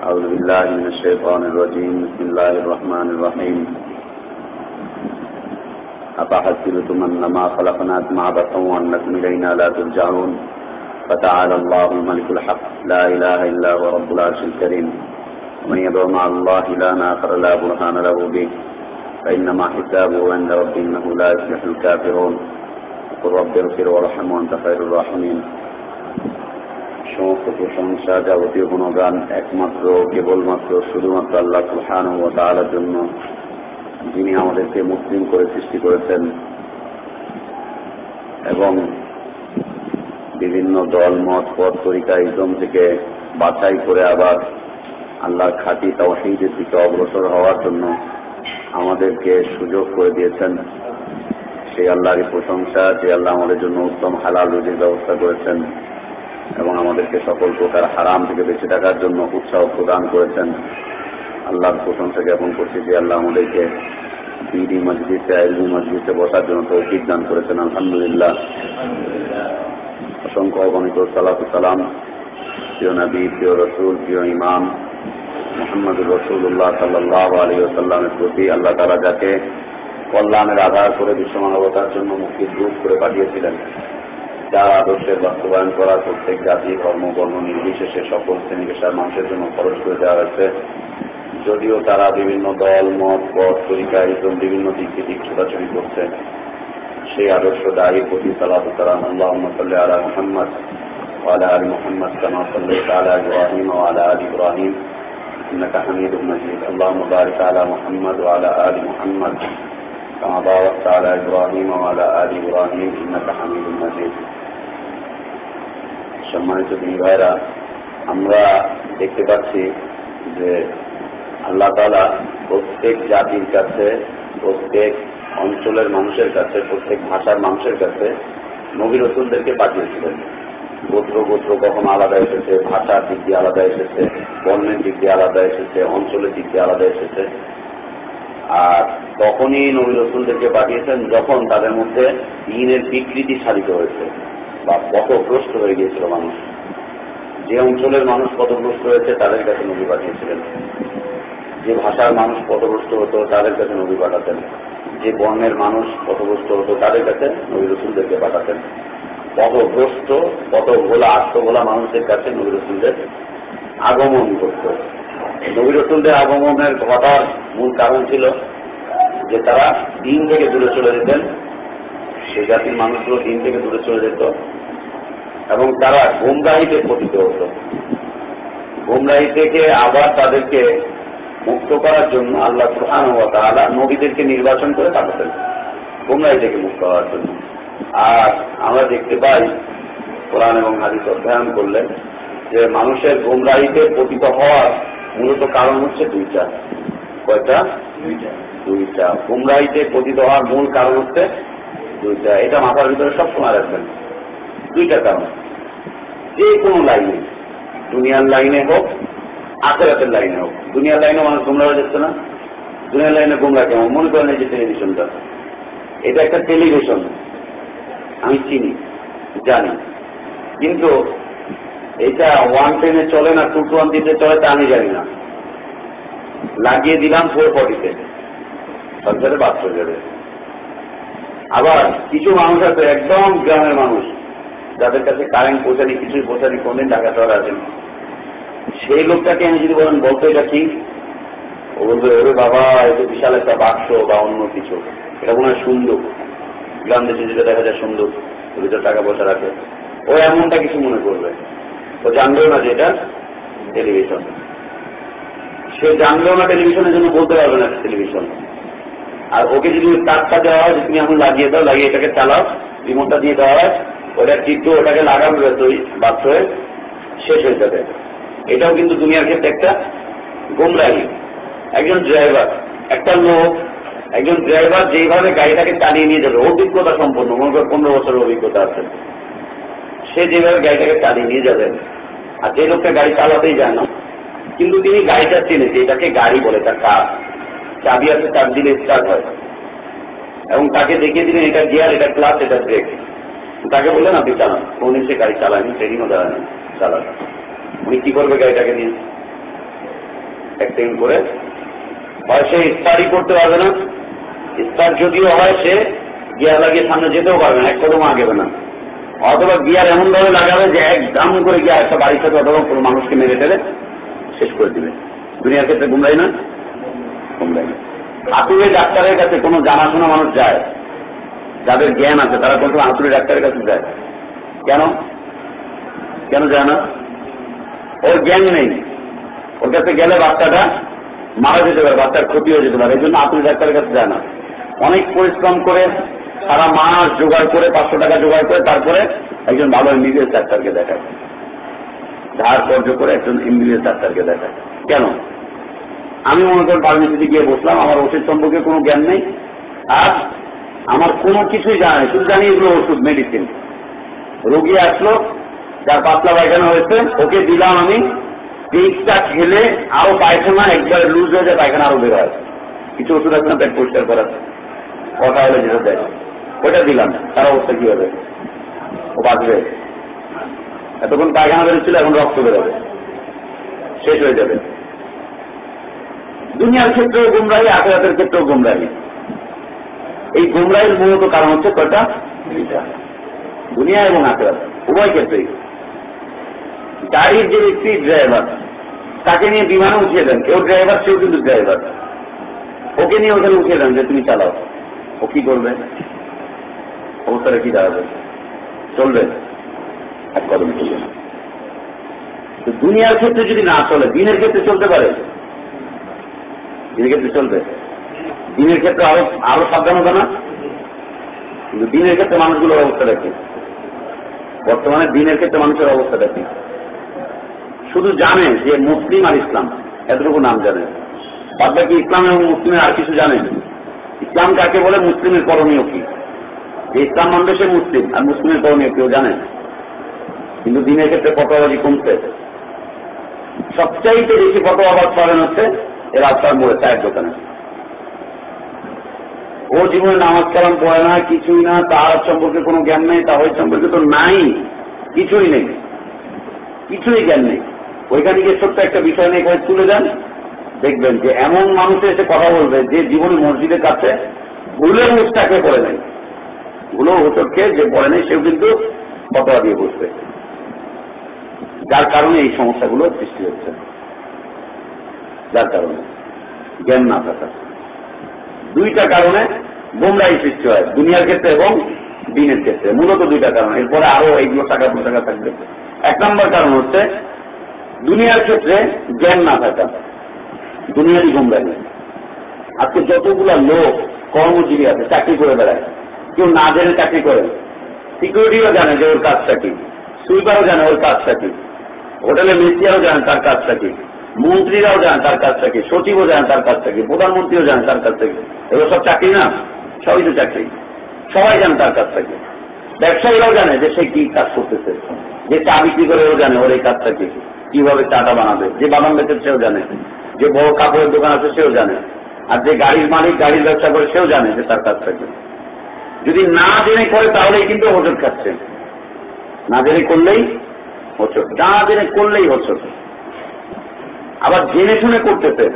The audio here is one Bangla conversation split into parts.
أعوذ بالله من الشيطان الرجيم. بسم الله الرحمن الرحيم. أفحسبتم أنما خلقناكم عبثا وأنكم إلينا لا ترجعون. فتعالى الله الملك الحق. لا إله إلا هو رب العرش الكريم. ومن يدعو مع الله إلها آخر لا برهان له به. فإنما حسابه عند ربه إنه لا يفلح الكافرون. وقل رب اغفر وارحم وأنت خير الراحمين. সমস্ত প্রশংসা যাবতীয় গুণগান একমাত্র, কেবলমাত্র, শুধুমাত্র আল্লাহ সুহান ও তালার জন্য যিনি আমাদেরকে মুসলিম করে সৃষ্টি করেছেন এবং বিভিন্ন দল, মত, পথ, তরিকা ইজম থেকে বাছাই করে আবার আল্লাহর খাঁটি তাওহিদের দিকে অগ্রসর হওয়ার জন্য আমাদেরকে সুযোগ করে দিয়েছেন। সেই আল্লাহরই প্রশংসা, যে আল্লাহ আমাদের জন্য উত্তম হালাল রুজির ব্যবস্থা করেছেন। এবং আমাদেরকে সকল প্রকার হারাম থেকে বেঁচে থাকার জন্য উৎসাহ প্রদান করেছেন। আল্লাহর প্রশংসা জ্ঞাপন করছি যে আল্লাহ আমাদেরকে বিডি মসজিদে আইলি মসজিদে বসার জন্য তৌফিক দান করেছেন। আলহামদুলিল্লাহ। অসংখ্য অগণিত সালাতু সালাম। প্রিয় নবী, প্রিয় রসুল, প্রিয় ইমাম মোহাম্মদুর রসুল্লাহ সাল্লাহ আলী সাল্লামের প্রতি আল্লাহ তালা যাকে কল্যাণের আধার করে বিশ্বমানবতার জন্য মুক্তির রূপ করে পাঠিয়েছিলেন। যার আদর্শের বাস্তবায়ন করা প্রত্যেক জাতি ধর্ম বর্ণ নির্বিশেষে সকল শ্রেণী পেশার মানুষের জন্য খরচ করে দেওয়া হয়েছে যদিও তারা বিভিন্ন দল মত পথ তরিকা এবং বিভিন্ন দিক থেকে ছোটাছুটি করছে সেই আদর্শ দায়ী প্রতি সালাত সালাম আল্লাহ সাল্লি আলা মোহাম্মদ وعلى آل محمد كما صليت على إبراهيم وعلى آل إبراهيم إنك حميد مجيد اللهم بارك على محمد وعلى آل محمد كما باركت على إبراهيم وعلى آل إبراهيم إنك حميد مجيد সম্মানিত ভাইরা আমরা দেখতে পাচ্ছি যে আল্লাহ তালা প্রত্যেক জাতির কাছে, প্রত্যেক অঞ্চলের মানুষের কাছে, প্রত্যেক ভাষার মানুষের কাছে নবী রসুলদেরকে পাঠিয়েছিলেন। গোত্র গোত্র কখন আলাদা এসেছে, ভাষার দিক দিয়ে আলাদা এসেছে, বর্ণের দিক দিয়ে আলাদা এসেছে, অঞ্চলের দিক দিয়ে আলাদা এসেছে। আর তখনই নবী রসুলদেরকে পাঠিয়েছেন যখন তাদের মধ্যে দিনের বিকৃতি সাধিত হয়েছে। বা পথভ্রষ্ট হয়ে গিয়েছিল মানুষ। যে অঞ্চলের মানুষ পথভ্রষ্ট হয়েছে, তাদের কাছে নবী পাঠিয়েছিলেন। যে ভাষার মানুষ পথভ্রষ্ট হতো, তাদের কাছে নবী পাঠাতেন। যে বর্ণের মানুষ পথভ্রষ্ট হতো, তাদের কাছে নবী রসুলদেরকে পাঠাতেন। পথভ্রষ্ট পথ ভোলা, আত্মভোলা মানুষদের কাছে নবী রসুলদের আগমন করত। নবী রসুলদের আগমনের ঘটার মূল কারণ ছিল যে তারা দিন থেকে দূরে চলে যেতেন সে জাতির মানুষগুলো দিন থেকে দূরে চলে যেত এবং তারা গোমরাহিতে পতিত হতো। গোমরাহি থেকে আবার তাদেরকে মুক্ত করার জন্য আল্লাহ সুহান ও তাহলে নবীদেরকে নির্বাচন করে পাঠাতেন গোমরাহি থেকে মুক্ত হওয়ার জন্য। আর আমরা দেখতে পাই কোরআন এবং হাদিস অধ্যয়ন করলে যে মানুষের গোমরাহিতে পতিত হওয়ার মূলত কারণ হচ্ছে দুইটা। কয়টা? দুইটা। গোমরাহিতে পতিত হওয়ার মূল কারণ হচ্ছে দুইটা, এটা মাথার ভিতরে সবসময় রাখবেন। দুইটা কারণ। যে কোনো লাইনে, দুনিয়ার লাইনে হোক, আখেরাতের লাইনে হোক। দুনিয়ার লাইনে মানুষ গুমরা হয়ে যাচ্ছে না? দুনিয়ার লাইনে গুমরা কেমন? মনে করেন এই যে টেলিভিশনটা। এটা একটা টেলিভিশন। আমি চিনি, জানি। কিন্তু এটা ওয়ান টেনে চলে না, টু টোয়েন্টিতে চলে, তা আমি জানি না। লাগিয়ে দিলাম ফোর ফর্টিতে চলে যাবে। আবার কিছু মানুষ আছে, একদম গ্রামের মানুষ, যাদের কাছে কারেন্ট পৌঁছানি কিছুই পৌঁছানি কোনদিন ঢাকা শহরে আছেন সেই লোকটাকে আমি যদি বলেন, বলতো এটা কি? ও বলবে ওরে বাবা এটা বিশাল একটা বাক্স বা অন্য কিছু। এটা মনে হয় সুন্দর। গ্রাম দেশে যেটা দেখা যায় সুন্দর ভিতরে টাকা পয়সা রাখে। ও এমনটা কিছু মনে করবে। ও জানবেও না যে এটা টেলিভিশন সে জানলেও না টেলিভিশনের জন্য বলতে পারবে না টেলিভিশন আর ওকে যদি তারটা দেওয়া হয় তুমি এখন লাগিয়ে দাও, লাগিয়ে এটাকে চালাও, রিমোটটা দিয়ে দেওয়া হয়, ওটা টিপতে ওটাকে লাগাবে তুই বাথরুমে, শেষ হয়ে যাবে। এটাও কিন্তু দুনিয়ার ক্ষেত্রে একটা গোমরাহি। একজন ড্রাইভার, একটা লোক, একজন ড্রাইভার যেইভাবে গাড়িটাকে চালিয়ে নিয়ে যাবে, অভিজ্ঞতা সম্পন্ন, মনে করেন পনেরো বছরের অভিজ্ঞতা আছে। সে যেভাবে গাড়িটাকে চালিয়ে নিয়ে যাবে, আর যে লোকটা গাড়ি চালাতেই যায় না। কিন্তু তিনি গাড়িটা চেনে যে এটাকে গাড়ি বলে তার কার? চাবি আছে চাপ দিলে স্টার্ট হয়। এবং তাকে দেখিয়ে দিলেন, এটা গিয়ার এটা ক্লাস এটা ব্রেক তাকে বললেন, আপনি চালান। কোন সে গাড়ি চালায়নি ট্রেনিংও দেওয়া চালান উনি কি করবে গাড়িটাকে নিয়ে? অ্যাক্টিং করে। হয় সে স্টার্টই করতে পারবে না। স্টার্ট যদিও হয়, সে গিয়ার লাগিয়ে সামনে যেতেও পারবে না, এক কদম আগেবে না। অথবা গিয়ার এমন ভাবে লাগাবে যে একদম করে গিয়ার একটা বাড়ির সাথে অথবা কোনো মানুষকে মেরে ফেলে, শেষ করে দিবে। দুনিয়ার ক্ষেত্রে গুমরাই না গুমরাই হাতুড়ে ডাক্তারের কাছে কোনো জানাশোনা মানুষ যায়? যাদের জ্ঞান আছে, তারা কোনো হাতুড়ে ডাক্তারের কাছে যায়। কেন? কেন যায় না? ওর জ্ঞান নেই। ওর কাছে গেলে বাচ্চাটা মারা যেতে পারে, বাচ্চার ক্ষতি হয়ে যেতে পারে। এই জন্য হাতুড়ি ডাক্তারের কাছে যায় না। অনেক পরিশ্রম করে সারা মাস জোগাড় করে, পাঁচশো টাকা জোগাড় করে, তারপরে একজন ভালো এমবিবিএস ডাক্তারকে দেখায়। ধার কর্য করে একজন এমবিবিএস ডাক্তারকে দেখায়। কেন? আমি মনে করেন ফার্মেসিতে গিয়ে বসলাম, আমার ওষুধ সম্পর্কে কোনো জ্ঞান নেই। আর আমার কোনো কিছুই জানা নেই, শুধু জানি এগুলো ওষুধ মেডিসিন রোগী আসলো, যার পাতলা পায়খানা হয়েছে, ওকে দিলাম আমি পিকটা খেলে আরও পায়খানা, একবার লুজ হয়ে যায়, পায়খানা আরও বের হয়। কিছু ওষুধ আছে না, পেট পরিষ্কার করার? কথা হলে যেটা দেয়। ওইটা দিলাম, তার অবস্থা কি হবে? ও বাঁচবে। এতক্ষণ পায়খানা বেরোচ্ছিল এখন রক্ত বেরোবে। শেষ হয়ে যাবে। দুনিয়ার ক্ষেত্রেও গুমরাহি, আখেরাতের ক্ষেত্রেও গুমরাহি। এই গুমরাহির মূলত কারণ হচ্ছে কয়টা? দুনিয়া এবং আখেরাত, উভয় ক্ষেত্রেই। গাড়ির যে ব্যক্তি ড্রাইভার, তাকে নিয়ে বিমানে উঠিয়ে দেন। কেউ ড্রাইভার, সেও কিন্তু ড্রাইভার। ওকে নিয়ে ওখানে উঠিয়ে দেন যে, তুমি চালাও। ও কি করবে? অবস্থাটা কি দাঁড়াবে? চলবে। এক কদম চলবে দুনিয়ার ক্ষেত্রে যদি না চলে, দিনের ক্ষেত্রে চলতে পারে? দিনের ক্ষেত্রে চলবে। দিনের ক্ষেত্রে আরও আরও সাবধান হবে না? কিন্তু দিনের ক্ষেত্রে মানুষগুলোর অবস্থা দেখি। বর্তমানে দিনের ক্ষেত্রে মানুষের অবস্থা দেখি। শুধু জানে যে মুসলিম আর ইসলাম, এতটুকু নাম জানে। বাদ বাকি ইসলাম এবং মুসলিমের আর কিছু জানে ইসলাম কাকে বলে মুসলিমের করণীয় কি? যে ইসলাম মানবে সে মুসলিম, আর মুসলিমের করণীয় কেউ জানে কিন্তু দিনের ক্ষেত্রে ফটোবাজি কমছে। সবচাইতে বেশি ফটোবাজ করেন হচ্ছে এ রাস্তার মোড়ে চায়ের দোকানে। ও জীবনে নামাজ কালাম পড়ে না, কিছুই না তার সম্পর্কে কোনো জ্ঞান নেই তার সম্পর্কে তো নাই, কিছুই নেই। কিছুই জ্ঞান নেই। ওইখানে গিয়ে ছোট্ট একটা বিষয় নিয়ে তুলে যান দেখবেন যে এমন মানুষের এসে কথা বলবে যে জীবনে মসজিদের কাছে ভুলে মুখটাকে পড়ে নেই। ভুলো হোচটকে যে পড়ে নেই, সেও কিন্তু কথা দিয়ে বসবে। যার কারণে এই সমস্যাগুলো সৃষ্টি হচ্ছে। যার কারণে জ্ঞান না থাকা। দুইটা কারণে গোমরাই সৃষ্টি হয়, দুনিয়ার ক্ষেত্রে এবং দিনের ক্ষেত্রে, মূলত দুইটা কারণ। এরপরে আরও এইগুলো টাকা টাকা থাকবে। এক নম্বর কারণ হচ্ছে দুনিয়ার ক্ষেত্রে জ্ঞান না থাকা। দুনিয়ারই গোমরাই আজকে যতগুলা লোক, কর্মজীবী আছে, চাকরি করে বেড়ায়, কেউ না জেনে চাকরি করে সিকিউরিটিও জানে যে ওর কাজটা কি সুইপারও জানে ওর কাজটা কি হোটেলে মিস্ত্রিয়াও জানে তার কাজটা কি। মন্ত্রীরাও জানে তার কাজটা কি সচিবও জানে তার কাজটা কি প্রধানমন্ত্রীও জানে তার কাজটা কি এগুলো সব চাকরি না? সবই তো চাকরি। সবাই জানে তার কাজটা কি ব্যবসায়ীরাও জানে যে সে কি কাজ করতেছে। যে চা বিক্রি করে ও জানে ওর এই কাজটা কি, কীভাবে চাটা বানাবে। যে বাদাম বেচে সেও জানে। যে বড় কাপড়ের দোকান আছে সেও জানে। আর যে গাড়ির মালিক গাড়ির ব্যবসা করে সেও জানে যে তার কাজটা কি যদি না জেনে করে তাহলেই কিন্তু হোচট খাচ্ছে। না জেনে করলেই হোচট না জেনে করলেই হোচট আবার জেনে শুনে করতেছে।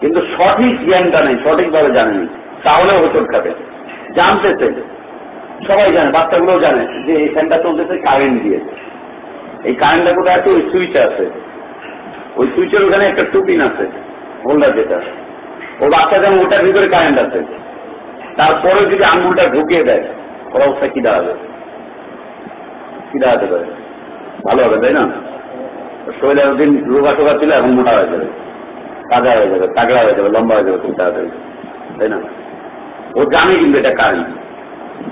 কিন্তু সঠিক জ্ঞানটা নেই, সঠিকভাবে জানেনি। তাহলে হোচট খাবে। জানতেছে। সবাই জানে, বাচ্চাগুলোও জানে যে এই ফ্যানটা চলতেছে, কারেন্ট দিয়ে এই কারেন্টটা কোথায় আছে ওই সুইচ আছে। ওই সুইচের ওখানে একটা টুপিন আছে হোল্ডার যেটা। ও বাচ্চা যেমন ওটার ভিতরে কারেন্ট আছে। তারপরে যদি আঙ্গুলটা ঢুকিয়ে দেয়, ওর অবস্থা কি দাঁড়াবে? কি দাঁড়াতে পারে? ভালো হবে, তাই না? শরীরে একদিন রোগা টোগা ছিল এখন মোটা হয়ে যাবে। তাজা হয়ে যাবে, তাগড়া হয়ে যাবে, লম্বা হয়ে যাবে খুব তাড়াতাড়ি তাই না? ও জানে কিন্তু এটা কারেন্ট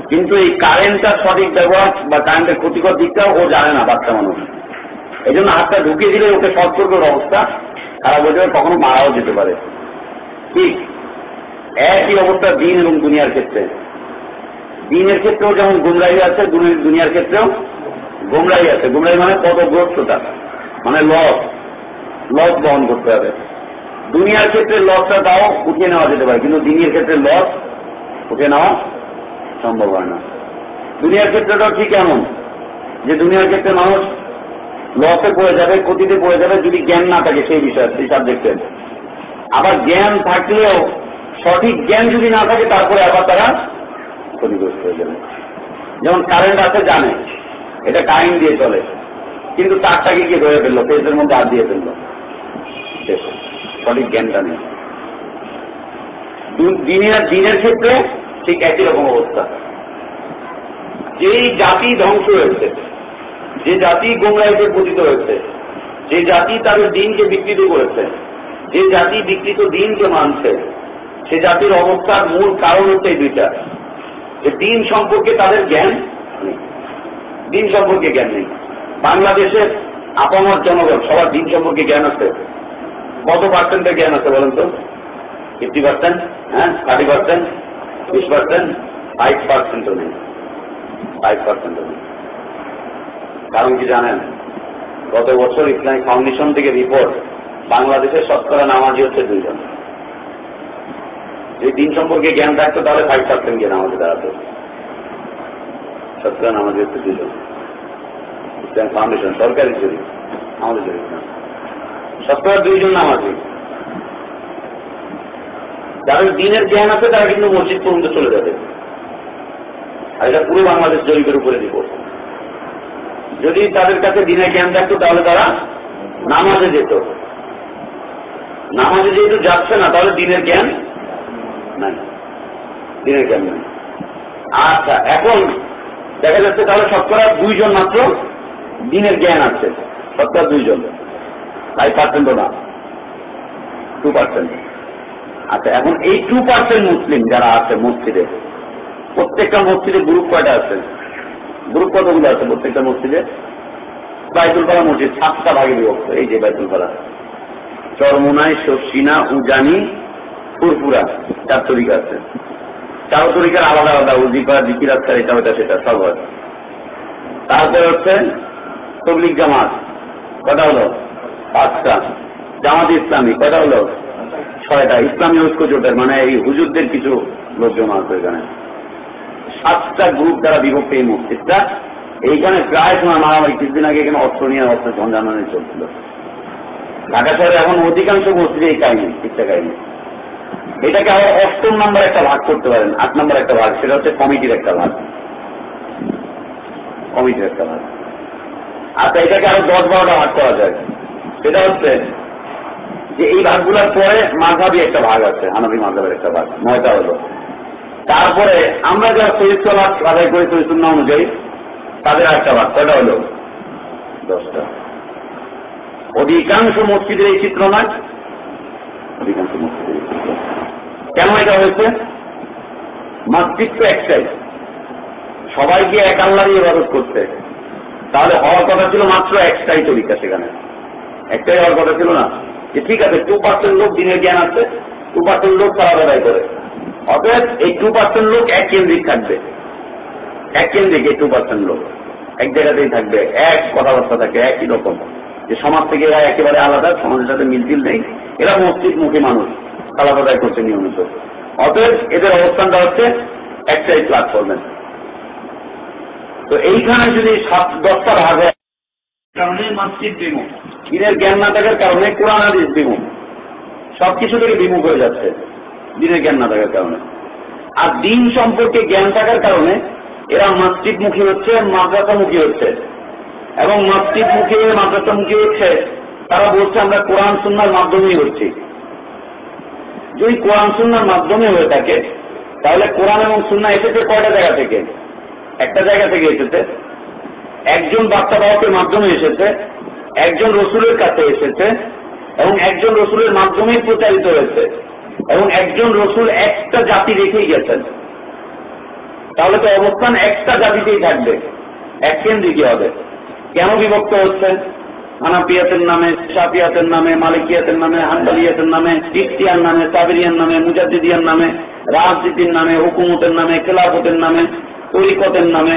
কিন্তু এই কারেন্টটা সঠিক ব্যবহার বা কারেন্টের ক্ষতিকর দিকটাও ও জানে না বাচ্চা মানুষ। এই জন্য হাতটা ঢুকিয়ে দিলে ওকে সতর্কের অবস্থা খারাপ হয়ে যাবে, কখনো মারাও যেতে পারে। ঠিক একই অবস্থা দিন এবং দুনিয়ার ক্ষেত্রে। দিনের ক্ষেত্রেও যেমন গুমরাহি আছে দুনিয়ার ক্ষেত্রেও গুমরাহি আছে। গুমরাহি মানে পদগ্রস্ততা। মানে লস। লস বহন করতে হবে। দুনিয়ার ক্ষেত্রে লসটা তাও উঠিয়ে নেওয়া যেতে পারে, কিন্তু দিনের ক্ষেত্রে লস উঠিয়ে নেওয়া সম্ভব হয় না। দুনিয়ার ক্ষেত্রেটাও ঠিক এমন যে দুনিয়ার ক্ষেত্রে মানুষ লসে পড়ে যাবে, ক্ষতিতে পড়ে যাবে, যদি জ্ঞান না থাকে সেই বিষয়ে, সেই সাবজেক্টের আবার জ্ঞান থাকলেও সঠিক জ্ঞান যদি না থাকে, তারপরে আবার তারা ক্ষতিগ্রস্ত হয়ে যাবে। যেমন কারেন্ট আছে জানে, এটা কারেন্ট দিয়ে চলে। কিন্তু তারটাকে গিয়ে ধরে ফেলল ফেসের মধ্যে হাত দিয়ে ফেলল। সঠিক জ্ঞানটা নেই। দিনের দিনের ক্ষেত্রে ঠিক একই রকম অবস্থা। যেই জাতি ধ্বংস হয়েছে, যে জাতি গোমরাইতে পতিত হয়েছে, যে জাতি তাদের দিনকে বিকৃত করেছে, যে জাতি বিকৃত দিনকে মানছে, সে জাতির অবস্থার মূল কারণ হচ্ছে এই দুইটা। যে দিন সম্পর্কে তাদের জ্ঞান দিন সম্পর্কে জ্ঞান নেই। বাংলাদেশের আপামর জনগণ, সবার দিন সম্পর্কে জ্ঞান আছে। কত পার্সেন্টের জ্ঞান আছে বলেন তো? ফিফটি পার্সেন্ট হ্যাঁ থার্টি পার্সেন্ট বিশ পার্সেন্ট ফাইভ পার্সেন্টও নেই। ফাইভ পার্সেন্টও নেই। কারণ কি জানেন? গত বছর ইসলামিক ফাউন্ডেশন থেকে রিপোর্ট বাংলাদেশের শতকরা নামাজি হচ্ছে দুইজন। যদি দিন সম্পর্কে জ্ঞান থাকতো, তাহলে ফাইভ পার্সেন্ট জ্ঞান আমাদের দাঁড়াতো শতকরা নামাজি হচ্ছে দুইজন। ইসলামিক ফাউন্ডেশন সরকারি জরিপ আমাদের জরিপ না শতকরা দুইজন নামাজি যাদের দিনের জ্ঞান আছে, তারা কিন্তু মসজিদ পর্যন্ত চলে যাবে। আর এটা পুরো বাংলাদেশ জরিপের উপরে রিপোর্ট যদি তাদের কাছে দিনের জ্ঞান থাকতো, তাহলে তারা নামাজে যেত। নামাজে যেহেতু যাচ্ছে না, তাহলে দিনের জ্ঞান নাই। দিনের জ্ঞান নাই। আচ্ছা এখন দেখা যাচ্ছে তাহলে শতকরা দুইজন মাত্র দিনের জ্ঞান আছে। শতকরা দুইজন ফাইভ পার্সেন্টও না। টু পার্সেন্ট আচ্ছা এখন এই টু পার্সেন্ট মুসলিম যারা আছে মসজিদে, প্রত্যেকটা মসজিদে গ্রুপ কয়টা আছে? গ্রুপ কতগুলো আছে প্রত্যেকটা মসজিদে? বাইতুলপাড়া মসজিদ, সাতটা ভাগে বিভক্ত, এই যে বাইতুলপাড়া চরমোনাই শর্ষিনা উজানি ফুরপুরা চার তরিকা আছে। চার তরিকার আলাদা আলাদা, উজিফা, জিকির, আজকার, এটা ওটা সেটা, সব হয় তারপরে হচ্ছে তবলিক জামাত কটা হলো? পাঁচটা। জামাত ইসলামী কটা হলো? ছয়টা। ইসলামী ঐক্য জোটের মানে এই হুজুরদের কিছু লোকজন আছে এখানে। সাতটা গ্রুপ দ্বারা বিভক্ত এই মসজিদটা। এইখানে প্রায় সময় মারামারি, কিছুদিন আগে এখানে অস্ত্র নিয়ে অস্ত্র ঝঞ্ঝানি চলছিল। ঢাকা শহরে এখন অধিকাংশ মসজিদে এই কাহিনী শিক্ষা কাহিনী। এটাকে আবার অষ্টম নাম্বার একটা ভাগ করতে পারেন, আট নাম্বার একটা ভাগ, সেটা হচ্ছে কমিটির একটা ভাগ। কমিটির একটা ভাগ। আচ্ছা এটাকে আরও দশ বারোটা ভাগ করা যায়। সেটা হচ্ছে যে এই ভাগগুলোর পরে মাঝাবি একটা ভাগ আছে হানাবি মাঝাবের একটা ভাগ, নয়টা হলো। তারপরে আমরা যারা চলা আদায় করি শরীর অনুযায়ী, তাদের একটা ভাগ, কয়টা হলো? দশটা। অধিকাংশ মসজিদের এই চিত্র নয়। অধিকাংশ মসজিদের এই চিত্র। কেন এটা হয়েছে? তো একটাই। সবাইকে এক আল্লাহরই ইবাদত করতে তাহলে হওয়ার কথা ছিল মাত্র একটাই তরিকা সেখানে। একটাই হওয়ার কথা ছিল না। যে ঠিক আছে টু পার্সেন্ট লোক দিনের জ্ঞান আছে টু পার্সেন্ট লোক তারা আদায় করে। অতএব এই টু পার্সেন্ট লোক এক কেন্দ্রিক থাকবে। এক কেন্দ্রিক এই টু পার্সেন্ট লোক। এক জায়গাতেই থাকবে। এক কথাবার্তা থাকে, একই রকম। যে সমাজ থেকে এরা একেবারে আলাদা, সমাজের সাথে মিলজিল নেই। এরা মসজিদ মুখী মানুষ আদায় করছে নিয়মিত। অতএব এদের অবস্থানটা হচ্ছে একটাই প্ল্যাটফর্মে তো এইখানে যদি সাত দশটা ভাগ হয় কারণে মসজিদ বিমুখ। দিনের জ্ঞান না থাকার কারণে কোরআন আদিস বিমুখ। সবকিছু থেকে বিমুখ হয়ে যাচ্ছে দিনের জ্ঞান না থাকার কারণে। আর দিন সম্পর্কে জ্ঞান থাকার কারণে এরা মসজিদ মুখী হচ্ছে মাদ্রাসা মুখী হচ্ছে। এবং মসজিদ মুখী মাদ্রাসা মুখী হচ্ছে তারা বলছে আমরা কোরআন সুন্নার মাধ্যমেই হচ্ছি। যদি কোরআন সুন্নার মাধ্যমে হয়ে থাকে তাহলে কোরআন এবং সুন্না এসেছে কয়টা জায়গা থেকে? একটা জায়গা থেকে এসেছে। একজন বার্তাবাহকের মাধ্যমে এসেছে, একজন রসুলের কাছে এসেছে, এবং একজন রসুলের মাধ্যমেই প্রচারিত হয়েছে, এবং একজন রসুল একটা জাতি রেখেই গেছেন। তাহলে তো অবস্থান একটা জাতিতেই থাকবে, এক কেন্দ্রিকই হবে। কেন বিভক্ত হচ্ছে হানাপিয়াতের নামে, সাফিয়াতের নামে, মালিকিয়াতের নামে, হানবালিয়াতের নামে, ইফতিয়ার নামে, সাবিরিয়ার নামে, মুজাদ্দিদিয়ার নামে, রাজনীতির নামে, হুকুমতের নামে, খেলাফতের নামে তরিকতের নামে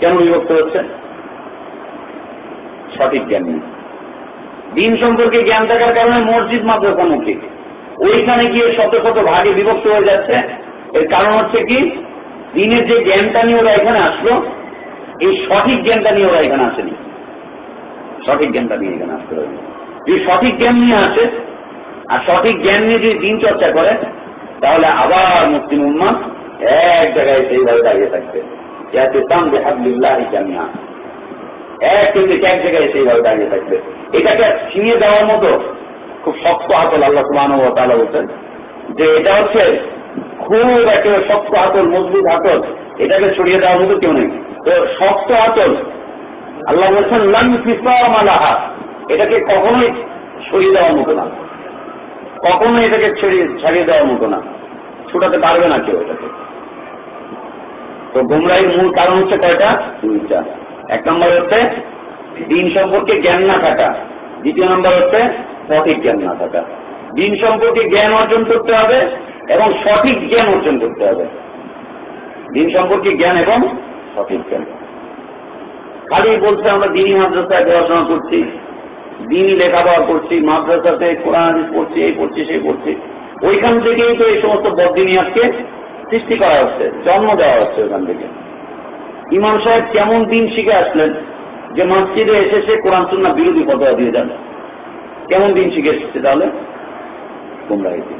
কেন বিভক্ত হচ্ছে? সঠিক জ্ঞান নেই। দিন সম্পর্কে জ্ঞান থাকার কারণে মসজিদ মাদ্রাসামুখী ওইখানে গিয়ে শত শত ভাগে বিভক্ত হয়ে যাচ্ছে। এর কারণ হচ্ছে কি? দিনের যে জ্ঞানটা নিয়ে ওরা এখানে আসলো, এই সঠিক জ্ঞানটা নিয়ে ওরা এখানে আসেনি। সঠিক জ্ঞানটা নিয়ে এখানে আসতে হবে যদি সঠিক জ্ঞান নিয়ে আসে, আর সঠিক জ্ঞান নিয়ে যদি দিন চর্চা করে, তাহলে আবার মুসলিম উম্মা এক জায়গায় সেইভাবে দাঁড়িয়ে থাকবে। যাতে তাম বেহাবলিল্লাহ জামিয়া এক কিন্তু এক জায়গায় সেইভাবে দাঁড়িয়ে থাকবে। এটাকে ছিনিয়ে দেওয়ার মতো খুব শক্ত হাতল আল্লাহ সুবাহ তালা বলছেন যে এটা হচ্ছে খুব একেবারে শক্ত হাতল, মজবুত হাতল। এটাকে ছড়িয়ে দেওয়ার মতো কেউ নেই। তো শক্ত হাতল, আল্লাহ বলছেন, লান ফিসামালাহা এটাকে কখনোই ছড়িয়ে দেওয়ার মতো না। কখনোই এটাকে ছড়িয়ে, ছাড়িয়ে দেওয়ার মতো না। ছুটাতে পারবে না কেউ এটাকে। তো গুমরাহির মূল কারণ হচ্ছে কয়টা? দুইটা। এক নম্বর হচ্ছে, দিন সম্পর্কে জ্ঞান না থাকা। দ্বিতীয় নম্বর হচ্ছে, সঠিক জ্ঞান না থাকা। দিন সম্পর্কে জ্ঞান অর্জন করতে হবে এবং সঠিক জ্ঞান অর্জন করতে হবে। দিন সম্পর্কে জ্ঞান এবং সঠিক জ্ঞান। খালি বলছে, আমরা দিনই মাদ্রাসায় পড়াশোনা করছি। দিনই লেখাপড়া করছি, মাদ্রাসাতে কোরআন পড়ছি, এই পড়ছি, সেই পড়ছি। ওইখান থেকেই তো এই সমস্ত বদিনিয়াতকে সৃষ্টি করা হচ্ছে, জন্ম দেওয়া হচ্ছে ওখান থেকে। ইমাম সাহেব কেমন দিন শিখে আসলেন যে মসজিদে এসে সে কোরআন সুন্না বিরোধী ফতোয়া দিয়ে যান কেমন দিন শিখে এসেছে তাহলে? তোমরা এই দিন।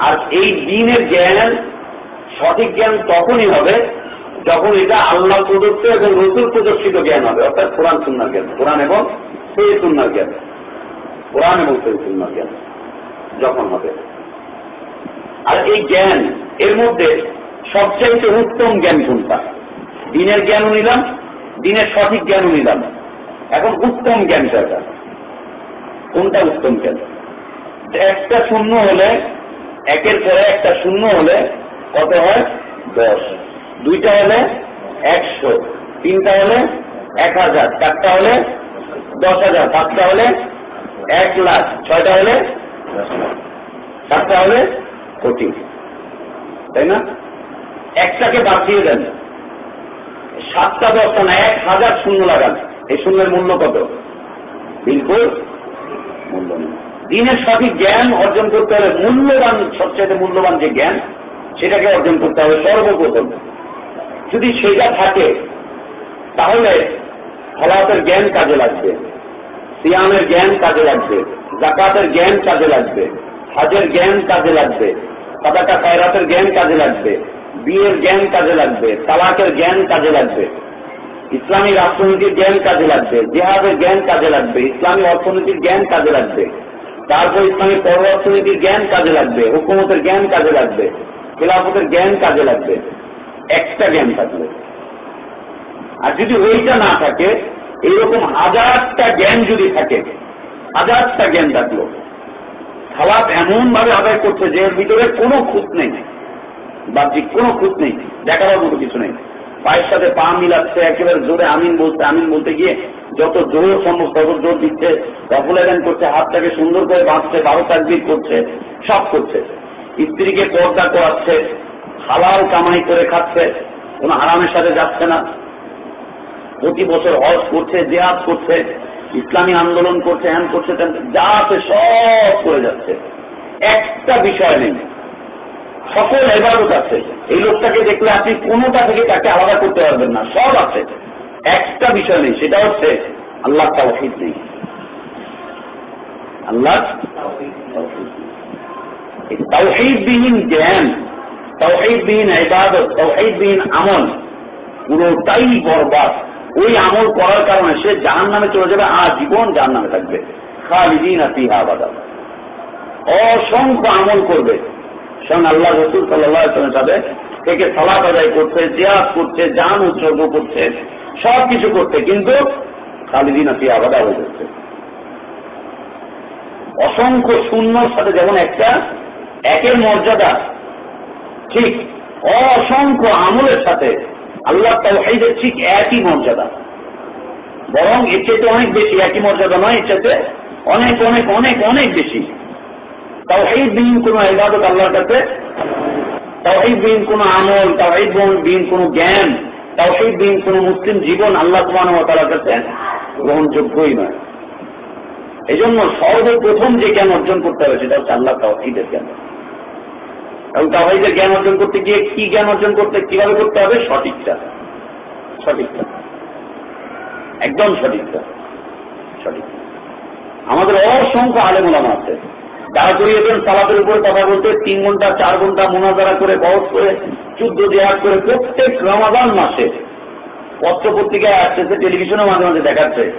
আর এই দিনের জ্ঞান, সঠিক জ্ঞান তখনই হবে যখন এটা আল্লাহ প্রদত্ত এবং রসুল প্রদর্শিত জ্ঞান হবে, অর্থাৎ কোরআন সুন্নার জ্ঞান, কোরআন এবং সেই সুন্নার জ্ঞান, কোরআন এবং সেই সুন্নার জ্ঞান যখন হবে। আর এই জ্ঞান, এর মধ্যে সবচাইতে উত্তম জ্ঞান কোনটা? দিনের জ্ঞানও নিলাম, দিনের সঠিক জ্ঞানও নিলাম। এখন উত্তম জ্ঞান এটা কোনটা উত্তম জ্ঞান? একটা শূন্য হলে, একের পরে একটা শূন্য হলে কত হয়? দশ। দুইটা হলে একশো। তিনটা হলে এক হাজার। চারটা হলে দশ হাজার। পাঁচটা হলে এক লাখ। ছয়টা হলে সাতটা হলে কোটি তাই না? একটাকে বাদ দিয়ে দেন। সাতটা দশটা না, এক হাজার শূন্য লাগান। এই শূন্যের মূল্য কত? বিলকুল মূল্য নেই। দিনের সঠিক জ্ঞান অর্জন করতে হলে মূল্যবান সবচেয়ে মূল্যবান যে জ্ঞান, সেটাকে অর্জন করতে হবে সর্বপ্রথম। যদি সেটা থাকে, তাহলে ফলাতের জ্ঞান কাজে লাগবে, সিয়ামের জ্ঞান কাজে লাগবে জাকাতের জ্ঞান কাজে লাগবে, হাজের জ্ঞান কাজে লাগবে সাদাকা খায়রাতের জ্ঞান কাজে লাগবে, বিয়ের জ্ঞান কাজে লাগবে, তালাকের জ্ঞান কাজে লাগবে, ইসলামী রাষ্ট্রনীতির জ্ঞান কাজে লাগবে, জেহাদের জ্ঞান কাজে লাগবে, ইসলামী অর্থনীতির জ্ঞান কাজে লাগবে, তারপর ইসলামী পর অর্থনীতির জ্ঞান কাজে লাগবে, হুকুমতের জ্ঞান কাজে লাগবে, খেলাফতের জ্ঞান কাজে লাগবে, একটা জ্ঞান থাকবে। আর যদি ওইটা না থাকে এইরকম হাজারটা জ্ঞান যদি থাকে, হাজারটা জ্ঞান থাকল। খালাপ এমন ভাবে আদায় করছে যে এর ভিতরে কোনো খুঁত নেই। বাহ্যিক কোনো খুঁত নেই। দেখাবার মতো কিছু নেই। পায়ের সাথে পা মিলাচ্ছে, একেবারে জোরে আমিন বলছে আমিন বলতে গিয়ে যত জোর সম্ভব, তত জোর দিচ্ছে রফুলেন করছে, হাতটাকে সুন্দর করে বাঁধছে, বারো তাকবির করছে, সব করছে। স্ত্রীকে পর্দা করাচ্ছে, হালাল কামাই করে খাচ্ছে, কোনো আরামের সাথে যাচ্ছে না। প্রতি বছর হজ করছে, জেহাদ করছে ইসলামী আন্দোলন করছে, হ্যান করছে যা আছে সব করে যাচ্ছে। একটা বিষয় নেই। সকল এবারত আছে। এই লোকটাকে দেখলে আপনি কোনোটা থেকে তাকে আলাদা করতে পারবেন না। সব আছে। একটা বিষয় নেই, সেটা হচ্ছে আল্লাহ তাওহিদ নেই। আল্লাহ তাওহিদবিহীন জ্ঞান, তাওহিদবিহীন ইবাদত, তাওহিদবিহীন আমল, পুরোটাই বরবাদ। ওই আমল করার কারণে সে জাহান নামে চলে যাবে, আর জীবন জাহান নামে থাকবে। খালিদিন অসংখ্য আমল করবে। স্বয়ং আল্লাহ রসুল সাল্লাহামের সাথে থেকে সলাপ আদায় করছে জিয়াদ করছে জান উৎসর্গ করছে সব কিছু করছে, কিন্তু খালিদিন আপনি আবাদা হয়ে যাচ্ছে। অসংখ্য শূন্যর সাথে যেমন একটা, একের মর্যাদা, ঠিক অসংখ্য আমলের সাথে আল্লাহ তাওহাইদের ঠিক একই মর্যাদা। বরং এর চেয়ে অনেক বেশি, একই মর্যাদা নয়, এর চাইতে অনেক অনেক অনেক অনেক বেশি। তাওহাইদ বিহীন কোন ইবাদত আল্লাহর কাছে তাওহাইদ বিহীন কোন আমল তাওহাইদ বিহীন কোন জ্ঞান তাওহাইদ বিহীন কোন মুসলিম জীবন আল্লাহ সুবহানাহু তাআলার কাছে গ্রহণযোগ্যই নয়। এই জন্য সর্বপ্রথম যে জ্ঞান অর্জন করতে হবে, সেটা হচ্ছে আল্লাহ তাওহিদের জ্ঞান। এবং তাওহিদের জ্ঞান অর্জন করতে গিয়ে কি জ্ঞান অর্জন করতে, কীভাবে করতে হবে? সঠিকটা। সঠিকটা। একদম সঠিকটা। সঠিক আমাদের অসংখ্য আলেমুলামা আছে। যারা করিয়েছেন সালাতের উপরে কথা বলতে, তিন ঘণ্টা, চার ঘণ্টা মোনাজারা করে বহস করে, যুদ্ধ দেহাত করে, প্রত্যেক রমাদান মাসে পত্র পত্রিকায় আসতেছে টেলিভিশনে মাঝে মাঝে দেখাচ্ছে।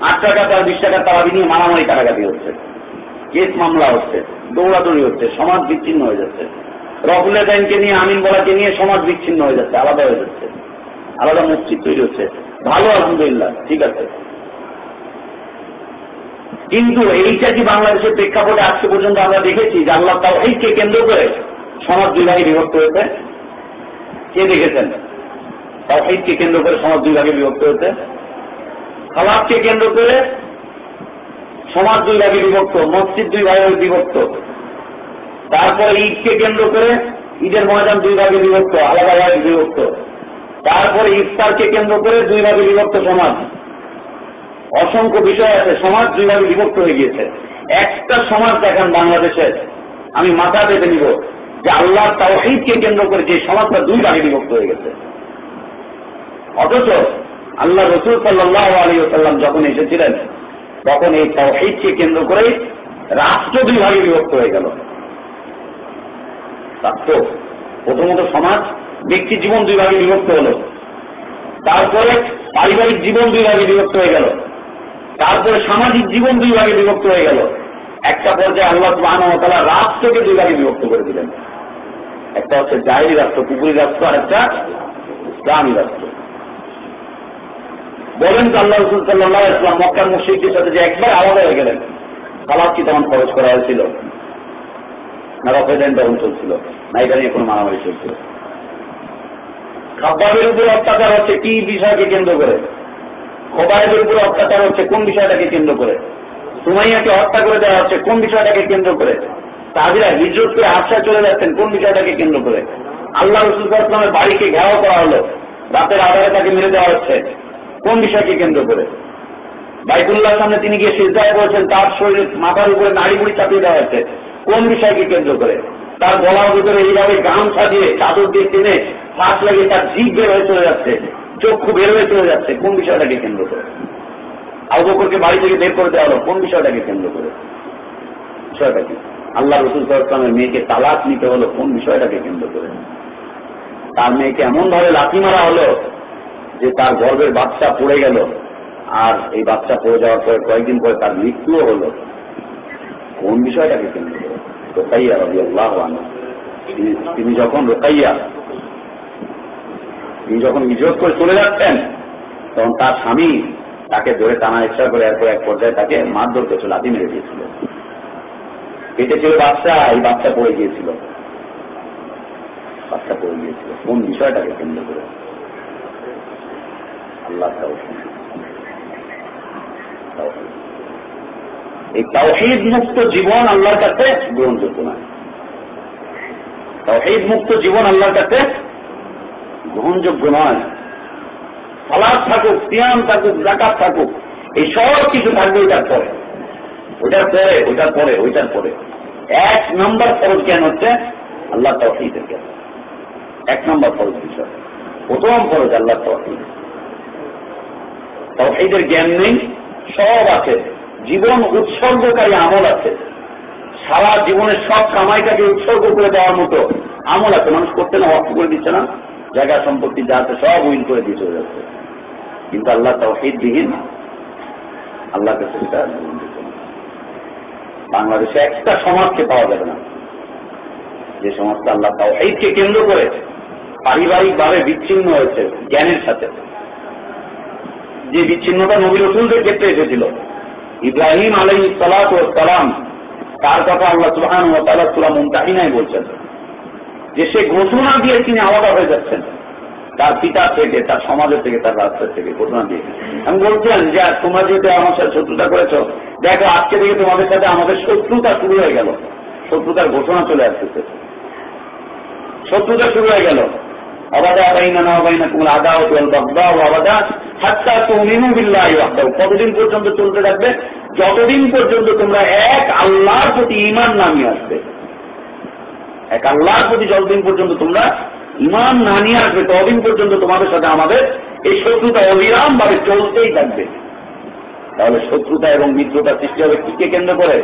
আট টাকা তার বিশ টাকা তারাবি নিয়ে মারামারি কাটাকাটি হচ্ছে। কেস মামলা হচ্ছে, দৌড়াদৌড়ি হচ্ছে, সমাজ বিচ্ছিন্ন হয়ে যাচ্ছে। রফুলের ব্যাংকে নিয়ে, আমিন বলাকে নিয়ে সমাজ বিচ্ছিন্ন হয়ে যাচ্ছে, আলাদা হয়ে যাচ্ছে। আলাদা মসজিদ তৈরি হচ্ছে। ভালো, আলহামদুলিল্লাহ, ঠিক আছে। কিন্তু এইটা কি বাংলাদেশের প্রেক্ষাপটে আজকে পর্যন্ত আমরা দেখেছি যে আল্লাহ তাওহিদকে কেন্দ্র করে সমাজ দুই ভাগে বিভক্ত হয়েছে? কে দেখেছেন? তাওহিদকে কেন্দ্র করে সমাজ দুই ভাগে বিভক্ত হয়েছে? খালাপকে কেন্দ্র করে সমাজ দুই ভাগে বিভক্ত, মসজিদ দুই ভাগে বিভক্ত। তারপর ঈদকে কেন্দ্র করে ঈদের ময়দান দুই ভাগে বিভক্ত, আলাদা ভাগে বিভক্ত। তারপরে ইফতারকে কেন্দ্র করে দুই ভাগে বিভক্ত সমাজ। অসংখ্য বিষয় আছে, সমাজ দুই ভাগে বিভক্ত হয়ে গিয়েছে। একটা সমাজ দেখেন বাংলাদেশের, আমি মাথা পেতে নিব যে আল্লাহ তাওহিদকে কেন্দ্র করে যে সমাজটা দুই ভাগে বিভক্ত হয়ে গেছে। অথচ আল্লাহ রসুল সাল্লাহ আলী সাল্লাম যখন এসেছিলেন, তখন এই তাওহিদকে কেন্দ্র করেই রাষ্ট্র দুই ভাগে বিভক্ত হয়ে গেল। রাষ্ট্র প্রথমত সমাজ, ব্যক্তি জীবন দুই ভাগে বিভক্ত হল। তারপরে পারিবারিক জীবন দুই ভাগে বিভক্ত হয়ে গেল। তারপরে সামাজিক জীবন দুই ভাগে বিভক্ত হয়ে গেল। একটা পর্যায়ে আল্লাহ সুবাহতালা রাষ্ট্রকে দুই ভাগে বিভক্ত করে দিলেন। একটা হচ্ছে জাহিরি রাষ্ট্র পুকুরি রাষ্ট্র, আর একটা ইসলামী রাষ্ট্র। বলেন তো আল্লাহ রসুল সাল্লাহ ইসলাম মক্কার মুশিকদের সাথে যে একবার আলাদা হয়ে গেলেন। সালাদ কি তখন খরচ করা হয়েছিল? না রফেদাইন তখন চলছিল। না এটা নিয়ে কোনো মারামারি চলছিল। খাবারের উপরে অত্যাচার হচ্ছে, কি বিষয়কে কেন্দ্র করে? খোবায়ের উপরে অত্যাচার হচ্ছে, কোন বিষয়টাকে কেন্দ্র করে? সুমাইয়াকে হত্যা করে দেওয়া হচ্ছে, কোন বিষয়টাকে কেন্দ্র করে? তাহিরা হিজরত করে আশ্রয় চলে যাচ্ছেন, কোন বিষয়টাকে কেন্দ্র করে? আল্লাহ রসুল ইসলামের বাড়িকে ঘেরাও করা হলো, রাতের আধারে তাকে মেরে দেওয়া হচ্ছে। কোন বিষয়কে কেন্দ্র করে? বাইকুল্লাহ সামনে তিনি গিয়ে সিদ্ধায় করেছেন তার শরীরে মাথার উপরে নাড়ি বুড়ি চাপিয়ে দেওয়া হচ্ছে। কোন বিষয়কে কেন্দ্র করে? তার গলার ভিতরে এইভাবে গাম সাজিয়ে চাদর দিয়ে টেনে ফাঁস লাগিয়ে তার জিভ বের হয়ে চলে যাচ্ছে, চক্ষু বের হয়ে চলে যাচ্ছে, কোন বিষয়টাকে কেন্দ্র করে? আবুবকরকে বাড়ি থেকে বের করে দেওয়া হলো, কোন বিষয়টাকে কেন্দ্র করে? বিষয়টা কি? আল্লাহ রসুল ইসলামের মেয়েকে তালাক নিতে হলো, কোন বিষয়টাকে কেন্দ্র করে? তার মেয়েকে এমন ভাবে লাথি মারা হলো যে তার গর্বের বাচ্চা পড়ে গেল, আর এই বাচ্চা পড়ে যাওয়ার পরে কয়েকদিন পরে তার মৃত্যুও হলো। কোন বিষয়টাকে কেন্দ্র করে? রোকাইয়া রবি আল্লাহ তিনি যখন রোকাইয়া, তিনি যখন ইজত করে চলে যাচ্ছেন, তখন তার স্বামী তাকে ধরে টানা ইচ্ছা করে এরপর এক পর্যায়ে তাকে মারধর করেছিল লাঠি মেরে দিয়েছিল। পেটে ছিল বাচ্চা, এই বাচ্চা পড়ে গিয়েছিল। বাচ্চা পড়ে গিয়েছিল। কোন বিষয়টাকে কেন্দ্র করে? আল্লাহ এই তাওহিদ মুক্ত জীবন আল্লাহর কাছে গ্রহণযোগ্য নয়। তাওহিদ মুক্ত জীবন আল্লাহর কাছে গ্রহণযোগ্য নয়। সালাদ থাকুক, সিয়াম থাকুক জাকাত থাকুক, এই সব কিছু থাকবে ওইটার পরে। ওইটার পরে ওইটার পরে ওইটার পরে। এক নম্বর ফরজ জ্ঞান হচ্ছে আল্লাহ তহিদের জ্ঞান। এক নম্বর ফরজ বিষয় প্রথম ফরজ আল্লাহ তহিদ তহিদের জ্ঞান নেই, সব আছে। জীবন উৎসর্গকারী আমল আছে। সারা জীবনের সব কামাইটাকে উৎসর্গ করে দেওয়ার মতো আমল আছে। মানুষ করতে না, অর্থ করে দিচ্ছে না। জায়গা সম্পত্তি যা আছে সব উইন করে দিয়ে চলে যাচ্ছে। কিন্তু আল্লাহ তহিদ বিহীন আল্লাহ কাছে সেটা বাংলাদেশে একটা সমাজকে পাওয়া যাবে না। যে সমস্ত আল্লাহ তাও এইকে কেন্দ্র করে পারিবারিকভাবে বিচ্ছিন্ন হয়েছে জ্ঞানের সাথে। যে বিচ্ছিন্নতা নবী রসুলদের ক্ষেত্রে এসেছিল ইব্রাহিম আলাই সালাত ও সালাম, তার কথা আল্লাহ সুহান ও তালা সুলাম মুমতাহিনাই বলছেন। যে সে ঘোষণা দিয়ে তিনি আলাদা হয়ে যাচ্ছেন। তার পিতা থেকে, তার সমাজের থেকে, তার রাস্তার থেকে ঘোষণা দিয়ে। আমি বলছিলাম যে তোমরা যেহেতু আমার সাথে শত্রুতা করেছ, দেখো, আজকে থেকে তোমাদের সাথে আমাদের শত্রুতা শুরু হয়ে গেল। শত্রুতার ঘোষণা চলে আসতেছে। শত্রুতা শুরু হয়ে গেল। অবাদা বাইনা না বাইনা তোমার আদা ও বাগদা ও আবাদা হাত্তা তুমিনু বিল্লাহ ওয়াহদাহু। কতদিন পর্যন্ত চলতে থাকবে? যতদিন পর্যন্ত তোমরা এক আল্লাহর প্রতি ইমান নামিয়ে আসবে। এক আল্লাহর প্রতি যতদিন পর্যন্ত তোমরা ইমান না নিয়ে আসবে, ততদিন পর্যন্ত তোমাদের সাথে আমাদের এই শত্রুতা অবিরাম ভাবে চলতেই থাকবে। তাহলে শত্রুতা এবং মিত্রতা সৃষ্টি হবে কি কে কেন্দ্র করে?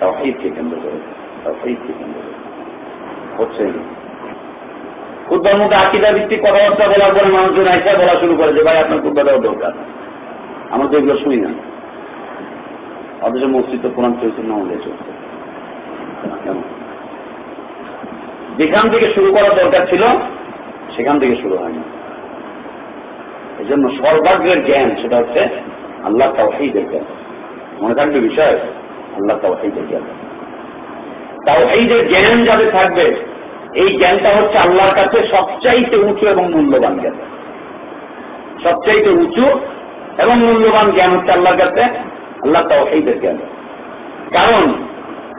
তাওহীদকে কেন্দ্র করে। তাওহীদকে কেন্দ্র করে। হচ্ছে খুদ্বার মধ্যে আকিদা ভিত্তিক কথাবার্তা বলার পরে মানুষজন আইসা বলা শুরু করে যে, ভাই, আপনার খুদ্া দেওয়া দরকার। আমরা তো এগুলো শুনি না। অথচ মসজিদ তো কোরআন চলছে না আমাদের চলছে। যেখান থেকে শুরু করা দরকার ছিল, সেখান থেকে শুরু হয়নি। এই জন্য সর্বাগ্রের জ্ঞান সেটা হচ্ছে আল্লাহ তাওহাইদের জ্ঞান। মনে থাকবে বিষয়? আল্লাহ তাওহাইদের জ্ঞান। তাওহাইদের জ্ঞান যাদের থাকবে এই জ্ঞানটা হচ্ছে আল্লাহর কাছে সবচাইতে উঁচু এবং মূল্যবান জ্ঞান। সবচাইতে উঁচু এবং মূল্যবান জ্ঞান হচ্ছে আল্লাহর কাছে আল্লাহ তাওহাইদের জ্ঞান। কারণ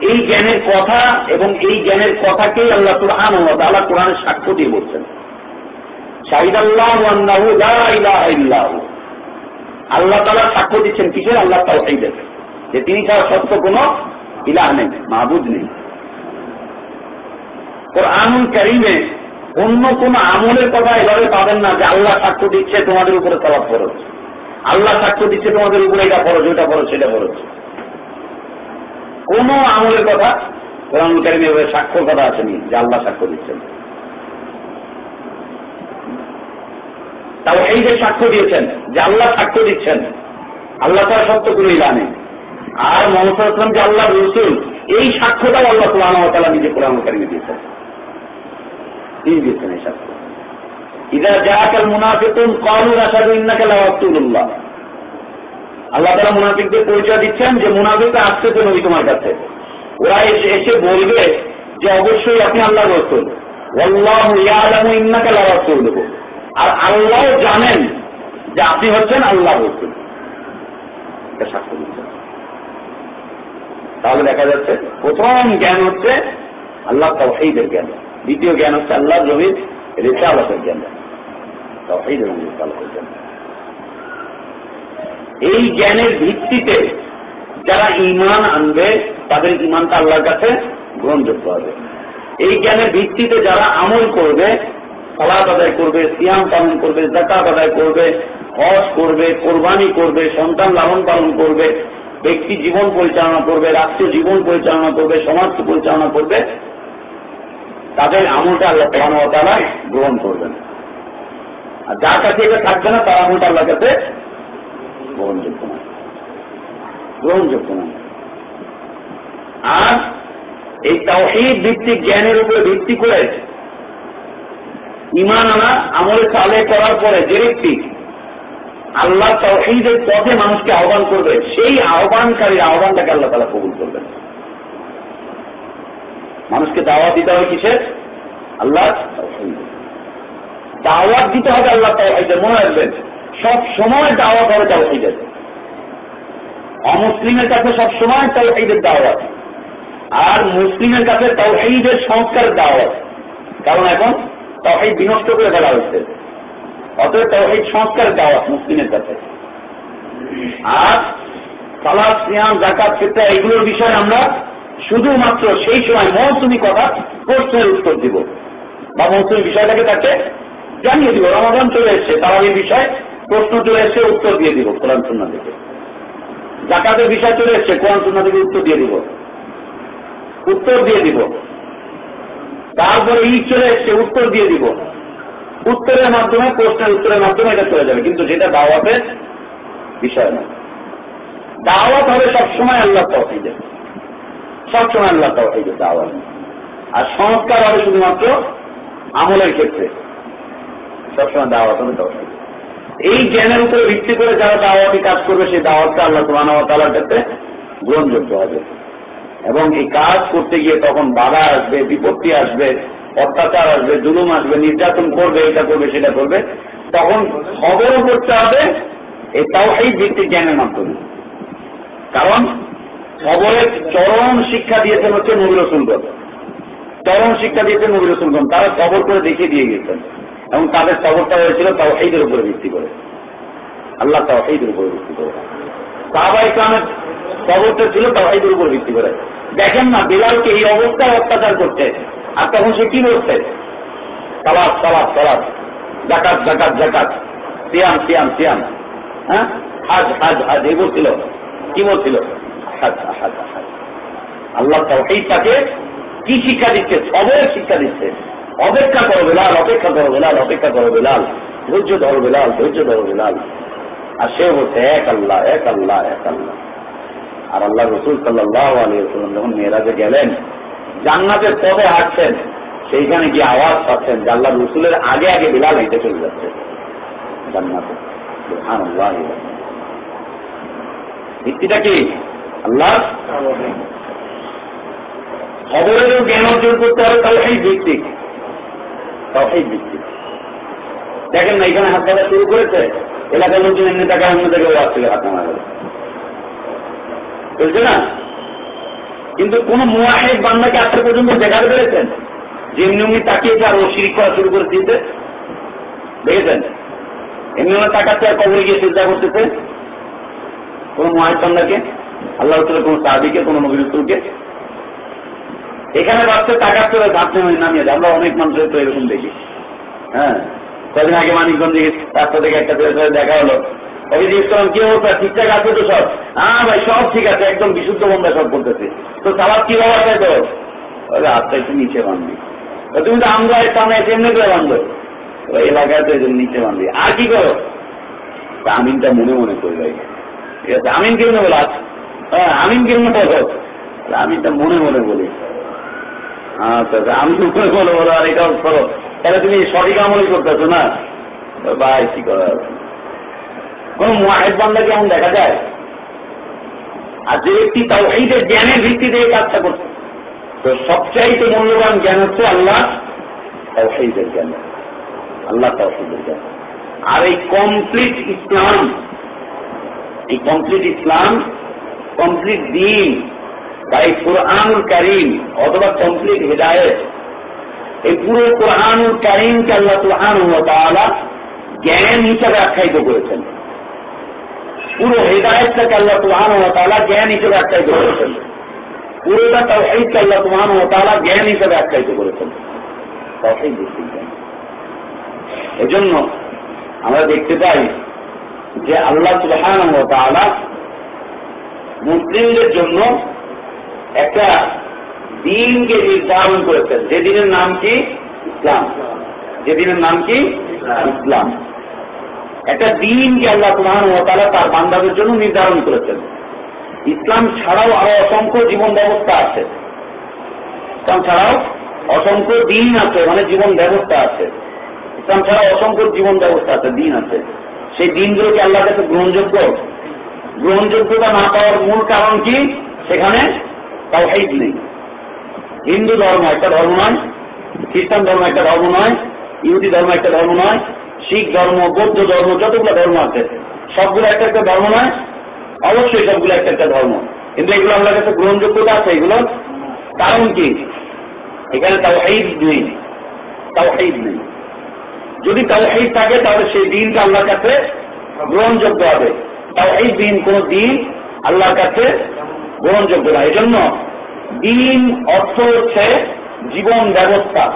এই জ্ঞানের কথা এবং এই জ্ঞানের কথাকেই আল্লাহ কুরআন আল্লাহ কোরআনের সাক্ষ্য দিয়ে বলছেন। আল্লাহ তালা সাক্ষ্য দিচ্ছেন কিসের? আল্লাহ তাওহাইদের যে তিনি ছাড়া সত্য কোন ইলাহ নেই, মাহবুদ নেই। কোরআনুল করিমে অন্য কোন আমলের কথা এভাবে পাবেন না যে আল্লাহ সাক্ষ্য দিচ্ছে তোমাদের উপরে তলাপ ফরজ। আল্লাহ সাক্ষ্য দিচ্ছে তোমাদের উপরে এটা ফরজ, ওইটা ফরজ, সেটা ফরজ। কোন আমলের কথা কোরআনুল করিমে এভাবে সাক্ষ্যর কথা আসেনি যে আল্লাহ সাক্ষ্য দিচ্ছেন। তাও এই যে সাক্ষ্য দিয়েছেন, যে আল্লাহ সাক্ষ্য দিচ্ছেন, আল্লাহ তার সত্য ইলা নেই আর মোহাম্মদ যে আল্লাহ রসুল, এই সাক্ষ্যটাও আল্লাহ সুলানা নিজে কোরআন কারিমে দিয়েছেন। তিনি এই সাক্ষ্য ইদা জাহাকাল মুনাফিকুন কলু রাসাদু ইন্নাকা লাওয়াতুল্লাহ আল্লাহ তারা মুনাফিকদের পরিচয় দিচ্ছেন যে মুনাফিকটা আসতেছে নবী তোমার কাছে। ওরা এসে বলবে যে অবশ্যই আপনি আল্লাহ রসুল। আল্লাহ ইয়ালামু ইন্নাকা লাওয়াতুল্লাহ আর আল্লাহ জানেন যে আপনি হচ্ছেন আল্লাহ রসুল। এটা সাক্ষ্য দিচ্ছেন তাহলে দেখা যাচ্ছে প্রথম জ্ঞান হচ্ছে আল্লাহ তাওহীদের জ্ঞান। দ্বিতীয় জ্ঞান হচ্ছে আল্লাহ জমির রেসালতের জ্ঞান। জ্ঞান। এই জ্ঞানের ভিত্তিতে যারা ইমান আনবে, তাদের ইমানটা আল্লাহর কাছে গ্রহণযোগ্য হবে। এই জ্ঞানের ভিত্তিতে যারা আমল করবে সালাদ আদায় করবে, সিয়াম পালন করবে জাকাত আদায় করবে, হজ করবে, কোরবানি করবে, সন্তান লালন পালন করবে, ব্যক্তি জীবন পরিচালনা করবে, রাষ্ট্রীয় জীবন পরিচালনা করবে, সমাজ পরিচালনা করবে তাদের আমলটা আল্লাহ তালা গ্রহণ করবেন। আর যার কাছে এটা থাকবে না, তার আমলটা আল্লাহ কাছে গ্রহণযোগ্য না গ্রহণযোগ্য না আর এই তাওহিদ ভিত্তিক জ্ঞানের উপরে ভিত্তি করে ইমান আনা, আমলে চালে করার পরে যে ব্যক্তি আল্লাহ তহিদের পথে মানুষকে আহ্বান করবে, সেই আহ্বানকারীর আহ্বানটাকে আল্লাহ তালা কবুল করবেন। মানুষকে দাওয়াত দিতে হবে কিসের? আল্লাহ দাওয়াত দিতে হবে আল্লাহ তাওহিদের মনে রাখবেন, সব সময় দাওয়াত হবে তাওহিদের। অমুসলিমের কাছে সব সময় তাওহিদের দাওয়াত। আর মুসলিমের কাছে তাওহিদের সংস্কারের দাওয়াত। কারণ এখন তাওহিদ বিনষ্ট করে ফেলা হয়েছে। অতএব তাওহিদ সংস্কার দাওয়াত মুসলিমের কাছে। আর সালাদ, সিয়াম জাকাত ফিতরা, এগুলোর বিষয়ে আমরা শুধুমাত্র সেই সময় মৌসুমি কথা প্রশ্নের উত্তর দিব। বা মৌসুমি বিষয়টাকে তাকে জানিয়ে দিব। রমাদান চলে এসছে তারাবির বিষয়, প্রশ্ন চলে এসছে, উত্তর দিয়ে দিব কোরআন সুন্না থেকে। জাকাতের বিষয় চলে এসছে, কোরআন সুন্না থেকে উত্তর দিয়ে দিব। উত্তর দিয়ে দিব। তারপরে ঈদ চলে এসছে, উত্তর দিয়ে দিব। উত্তরের মাধ্যমে, প্রশ্নের উত্তরের মাধ্যমে এটা চলে যাবে। কিন্তু যেটা দাওয়াতের বিষয় না দাওয়াত হবে সবসময় আল্লাহ তহিদের সবসময় আল্লাহ তহিদের দাওয়াত আর সংস্কার হবে শুধুমাত্র আমলের ক্ষেত্রে। সবসময় দাওয়াত হবে তৌহিদ এই জ্ঞানের উপরে ভিত্তি করে যারা দাওয়াতি কাজ করবে, সেই দাওয়াতটা আল্লাহ তালার ক্ষেত্রে গ্রহণযোগ্য হবে। এবং এই কাজ করতে গিয়ে তখন বাধা আসবে, বিপত্তি আসবে, অত্যাচার আসবে, জুলুম আসবে, নির্যাতন করবে, এটা করবে, সেটা করবে। তখন খবরও করতে হবে এই তাও এই ভিত্তিক জ্ঞানের মাধ্যমে। কারণ খবরের চরম শিক্ষা দিয়েছেন হচ্ছে নবীর রসুলগণ চরম শিক্ষা দিয়েছেন নবীর রসুলগণ তারা খবর করে দেখিয়ে দিয়ে গেছেন। এবং তাদের খবরটা হয়েছিল তাও এইদের উপরে ভিত্তি করে। আল্লাহ তাও এইদের উপরে ভিত্তি করে। সাহাবা ইসলামের খবরটা ছিল তাও এইদের উপর ভিত্তি করে। দেখেন না, বিলালকে এই অবস্থায় অত্যাচার করছে। আর তখন সে কি করছে সালাদ সালাদ সালাদ। জাকাত জাকাত জাকাত। সিয়াম সিয়াম সিয়াম। হ্যাঁ? হাজ হাজ হাজ। এই বলছিল। কি বলছিল? আল্লাহ তাই তাকে কি শিক্ষা দিচ্ছে সবের শিক্ষা দিচ্ছে অপেক্ষা করো বেলাল, অপেক্ষা করো বেলাল, অপেক্ষা করো বেলাল। ধৈর্য ধরো বেলাল, ধৈর্য ধরো বেলাল। আর সে বলছে এক আল্লাহ এক আল্লাহ এক আল্লাহ। আর আল্লাহ রসুল সাল্লাহ আলিয়াল্লাম যখন মেয়েরাজে গেলেন, জান্নাতের পথে হাঁটছেন, সেইখানে গিয়ে আওয়াজ পাচ্ছেন যে আল্লাহ রসুলের আগে আগে বিলাল হেঁটে চলে যাচ্ছে। জান্নাতে। ভিত্তিটা কি? আল্লাহ? খবরেরও জ্ঞান অর্জন করতে হবে তাহলে এই ভিত্তিক। তাই ভিত্তিক। দেখেন না, এখানে হাত ধরা শুরু করেছে, এলাকার লোকজন এমনি টাকা অন্য থেকে আসছিল হাত বুঝছে না? কিন্তু কোন মুয়াহেদ বান্দাকে আজকে পর্যন্ত দেখাতে পেরেছেন? যেমনি উনি তাকিয়েছে আর ও করা শুরু করে দিয়েছে? দেখেছেন? এমনি ওনার তাকাচ্ছে আর কবরে গিয়ে চিন্তা করতেছে? কোন মুয়াহেদ বান্দাকে? আল্লাহ কোন সাহাবিকে, কোন নবীর উত্তরকে এখানে বাচ্চা টাকার চলে ধাপতে নামিয়ে দেয়। আমরা অনেক মানুষের তো এরকম দেখি। হ্যাঁ কদিন আগে মানিকগঞ্জ রাস্তা থেকে একটা সাথে দেখা হলো। কি অবস্থা? ঠিকঠাক আছে তো সব? হ্যাঁ ভাই, সব ঠিক আছে, একদম বিশুদ্ধ বন্ধা সব করতেছে। তো কি তো হাতটা একটু নিচে বাঁধবি। তুমি তো আমরা সামনে এসে এমনি করে এলাকায় তো এদের নিচে বাঁধবি। আর কি করো? আমিনটা মনে মনে করি ভাই ঠিক আছে আমিন কেমনে বলো হ্যাঁ আমিন কেমনে বলো আমিনটা মনে মনে বলি। আচ্ছা আমি মনে মনে বলো, আর এটাও করো তাহলে তুমি সঠিক আমলই করতেছো না? ভাই, কি করা কোন মহাহেদ বান্ধা কেমন দেখা যায়? আর যে ব্যক্তি তাও এইটা জ্ঞানের ভিত্তিতে এই কাজটা করছে, তো সবচাইতে মূল্যবান জ্ঞান হচ্ছে আল্লাহ তাও সেইদের জ্ঞান। আল্লাহ তাও সেইদের জ্ঞান। আর এই কমপ্লিট ইসলাম, এই কমপ্লিট ইসলাম কমপ্লিট দিন এই কোরআনুল কারিম অথবা কমপ্লিট হেদায়ত এই পুরো কোরআনুল কারিমকে আল্লাহ সুহান জ্ঞান হিসাবে আখ্যায়িত করেছেন। পুরো হেদায়তটাকে আল্লাহ সুহান তালা জ্ঞান হিসেবে আখ্যায়িত করেছেন। পুরোটা তাওহিদকে আল্লাহ সুহান তালা জ্ঞান হিসেবে আখ্যায়িত করেছেন। এজন্য আমরা দেখতে পাই যে আল্লাহ সুহান তালা মুসলিমদের জন্য একটা দিনকে নির্ধারণ করেছেন। যে দিনের নাম কি? ইসলাম। যে দিনের নাম কি? ইসলাম। একটা দিনকে আল্লাহ সুহান ও তারা তার বান্দাদের জন্য নির্ধারণ করেছেন। ইসলাম ছাড়াও আরও অসংখ্য জীবন ব্যবস্থা আছে। ইসলাম ছাড়াও অসংখ্য দিন আছে মানে জীবন ব্যবস্থা আছে। ইসলাম ছাড়া অসংখ্য জীবন ব্যবস্থা আছে দিন আছে। সেই দিনগুলোকে আল্লাহ কাছে গ্রহণযোগ্য গ্রহণযোগ্যতা না পাওয়ার মূল কারণ কি? সেখানে তাও হেদ নেই। হিন্দু ধর্ম একটা ধর্ম নয়, খ্রিস্টান ধর্ম একটা ধর্ম নয়, ইহুদি ধর্ম একটা ধর্ম নয়, শিখ ধর্ম, বৌদ্ধ ধর্ম, যতগুলো ধর্ম আছে, সবগুলো একটা একটা ধর্ম নয়, অবশ্যই সবগুলো একটা একটা ধর্ম। কিন্তু এগুলো আমার কাছে গ্রহণযোগ্যতা আছে এগুলো কারণ কি? এখানে তাও হেদ নেই। তাও হেদ নেই। যদি তাও হেদ থাকে, তাহলে সেই দিনটা আল্লাহর কাছে গ্রহণযোগ্য হবে। তাও এই দিন কোন দিন আল্লাহর কাছে গ্রহণযোগ্য না। এই জন্য দিন অর্থ হচ্ছে জীবন ব্যবস্থা।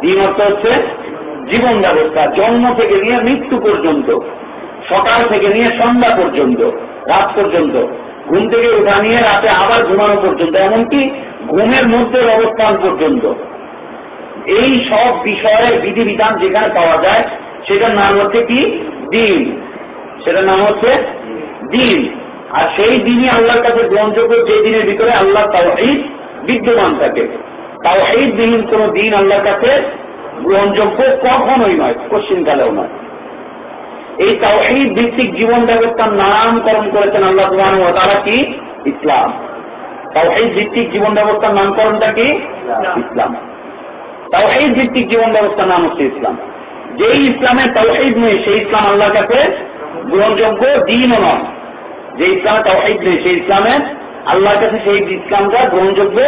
দিন অর্থ হচ্ছে জীবন ব্যবস্থা। জন্ম থেকে নিয়ে মৃত্যু পর্যন্ত, সকাল থেকে নিয়ে সন্ধ্যা পর্যন্ত, রাত পর্যন্ত, ঘুম থেকে উঠা নিয়ে রাতে আবার ঘুমানো পর্যন্ত, এমনকি ঘুমের মধ্যে অবস্থান পর্যন্ত। এই সব বিষয়ের বিধিবিধান যেখানে পাওয়া যায়, সেটার নাম হচ্ছে কি? দিন। সেটার নাম হচ্ছে দিন। আর সেই দিনই আল্লাহর কাছে গ্রহণযোগ্য যে দিনের ভিতরে আল্লাহ তাওহিদ বিদ্যমান থাকে। তাওহিদবিহীন কোন দিন আল্লাহর কাছে গ্রহণযোগ্য কখনোই নয় কালেও নয়। এই তাওহিদ ভিত্তিক জীবন ব্যবস্থার নামকরণ করেছেন আল্লাহ সুবাহ তারা কি? ইসলাম। তাওহিদ ভিত্তিক জীবন ব্যবস্থার নামকরণটা কি? ইসলাম। তাওহিদ ভিত্তিক জীবন ব্যবস্থার নাম হচ্ছে ইসলাম। যেই ইসলামের তাওহিদ নেই, সেই ইসলাম আল্লাহর কাছে গ্রহণযোগ্য দিনও নয়। যে ইসলামে তাওহিদ নেই, সেই ইসলামের আল্লাহর কাছে সেই ইসলামটা গ্রহণযোগ্য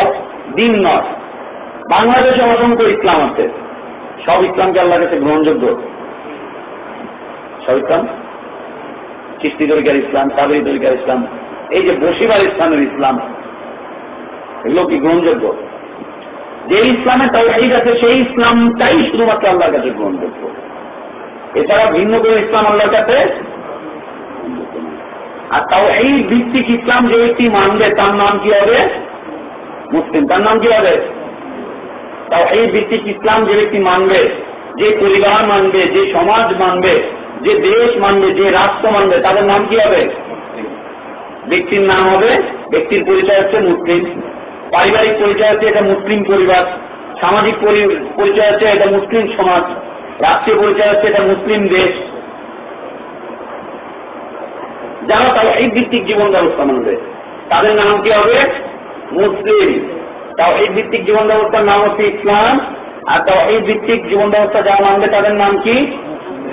দিন নয়। বাংলাদেশে অসংখ্য ইসলাম আছে, সব ইসলামকে আল্লাহর কাছে গ্রহণযোগ্য। সব ইসলাম? খ্রিস্টি তরিকার ইসলাম কাবেরি তরিকার ইসলাম, এই যে বসিবার ইসলামের ইসলাম, এগুলো কি গ্রহণযোগ্য? যে ইসলামে তাওহিদ আছে, সেই ইসলামটাই শুধুমাত্র আল্লাহর কাছে গ্রহণযোগ্য। এছাড়া ভিন্ন কোনো ইসলাম আল্লাহর কাছে আর তাও এই ভিত্তিক ইসলাম যে ব্যক্তি মানবে, তার নাম কি হবে? মুসলিম। তার নাম কি হবে? তাও এই ভিত্তিক ইসলাম যে ব্যক্তি মানবে, যে পরিবার মানবে, যে সমাজ মানবে, যে দেশ মানবে, যে রাষ্ট্র মানবে, তাদের নাম কি হবে? ব্যক্তির নাম হবে, ব্যক্তির পরিচয় হচ্ছে মুসলিম। পারিবারিক পরিচয় হচ্ছে এটা মুসলিম পরিবার, সামাজিক পরিচয় হচ্ছে এটা মুসলিম সমাজ, রাষ্ট্রীয় পরিচয় হচ্ছে এটা মুসলিম দেশ। যারা তারা এই ভিত্তিক জীবন ব্যবস্থা মানবে তাদের নাম কি হবে? মুসলিম। তাও এই ভিত্তিক জীবন ব্যবস্থার নাম হচ্ছে ইসলাম, আর তাও এই ভিত্তিক জীবন ব্যবস্থা যারা মানবে, তাদের নাম কি?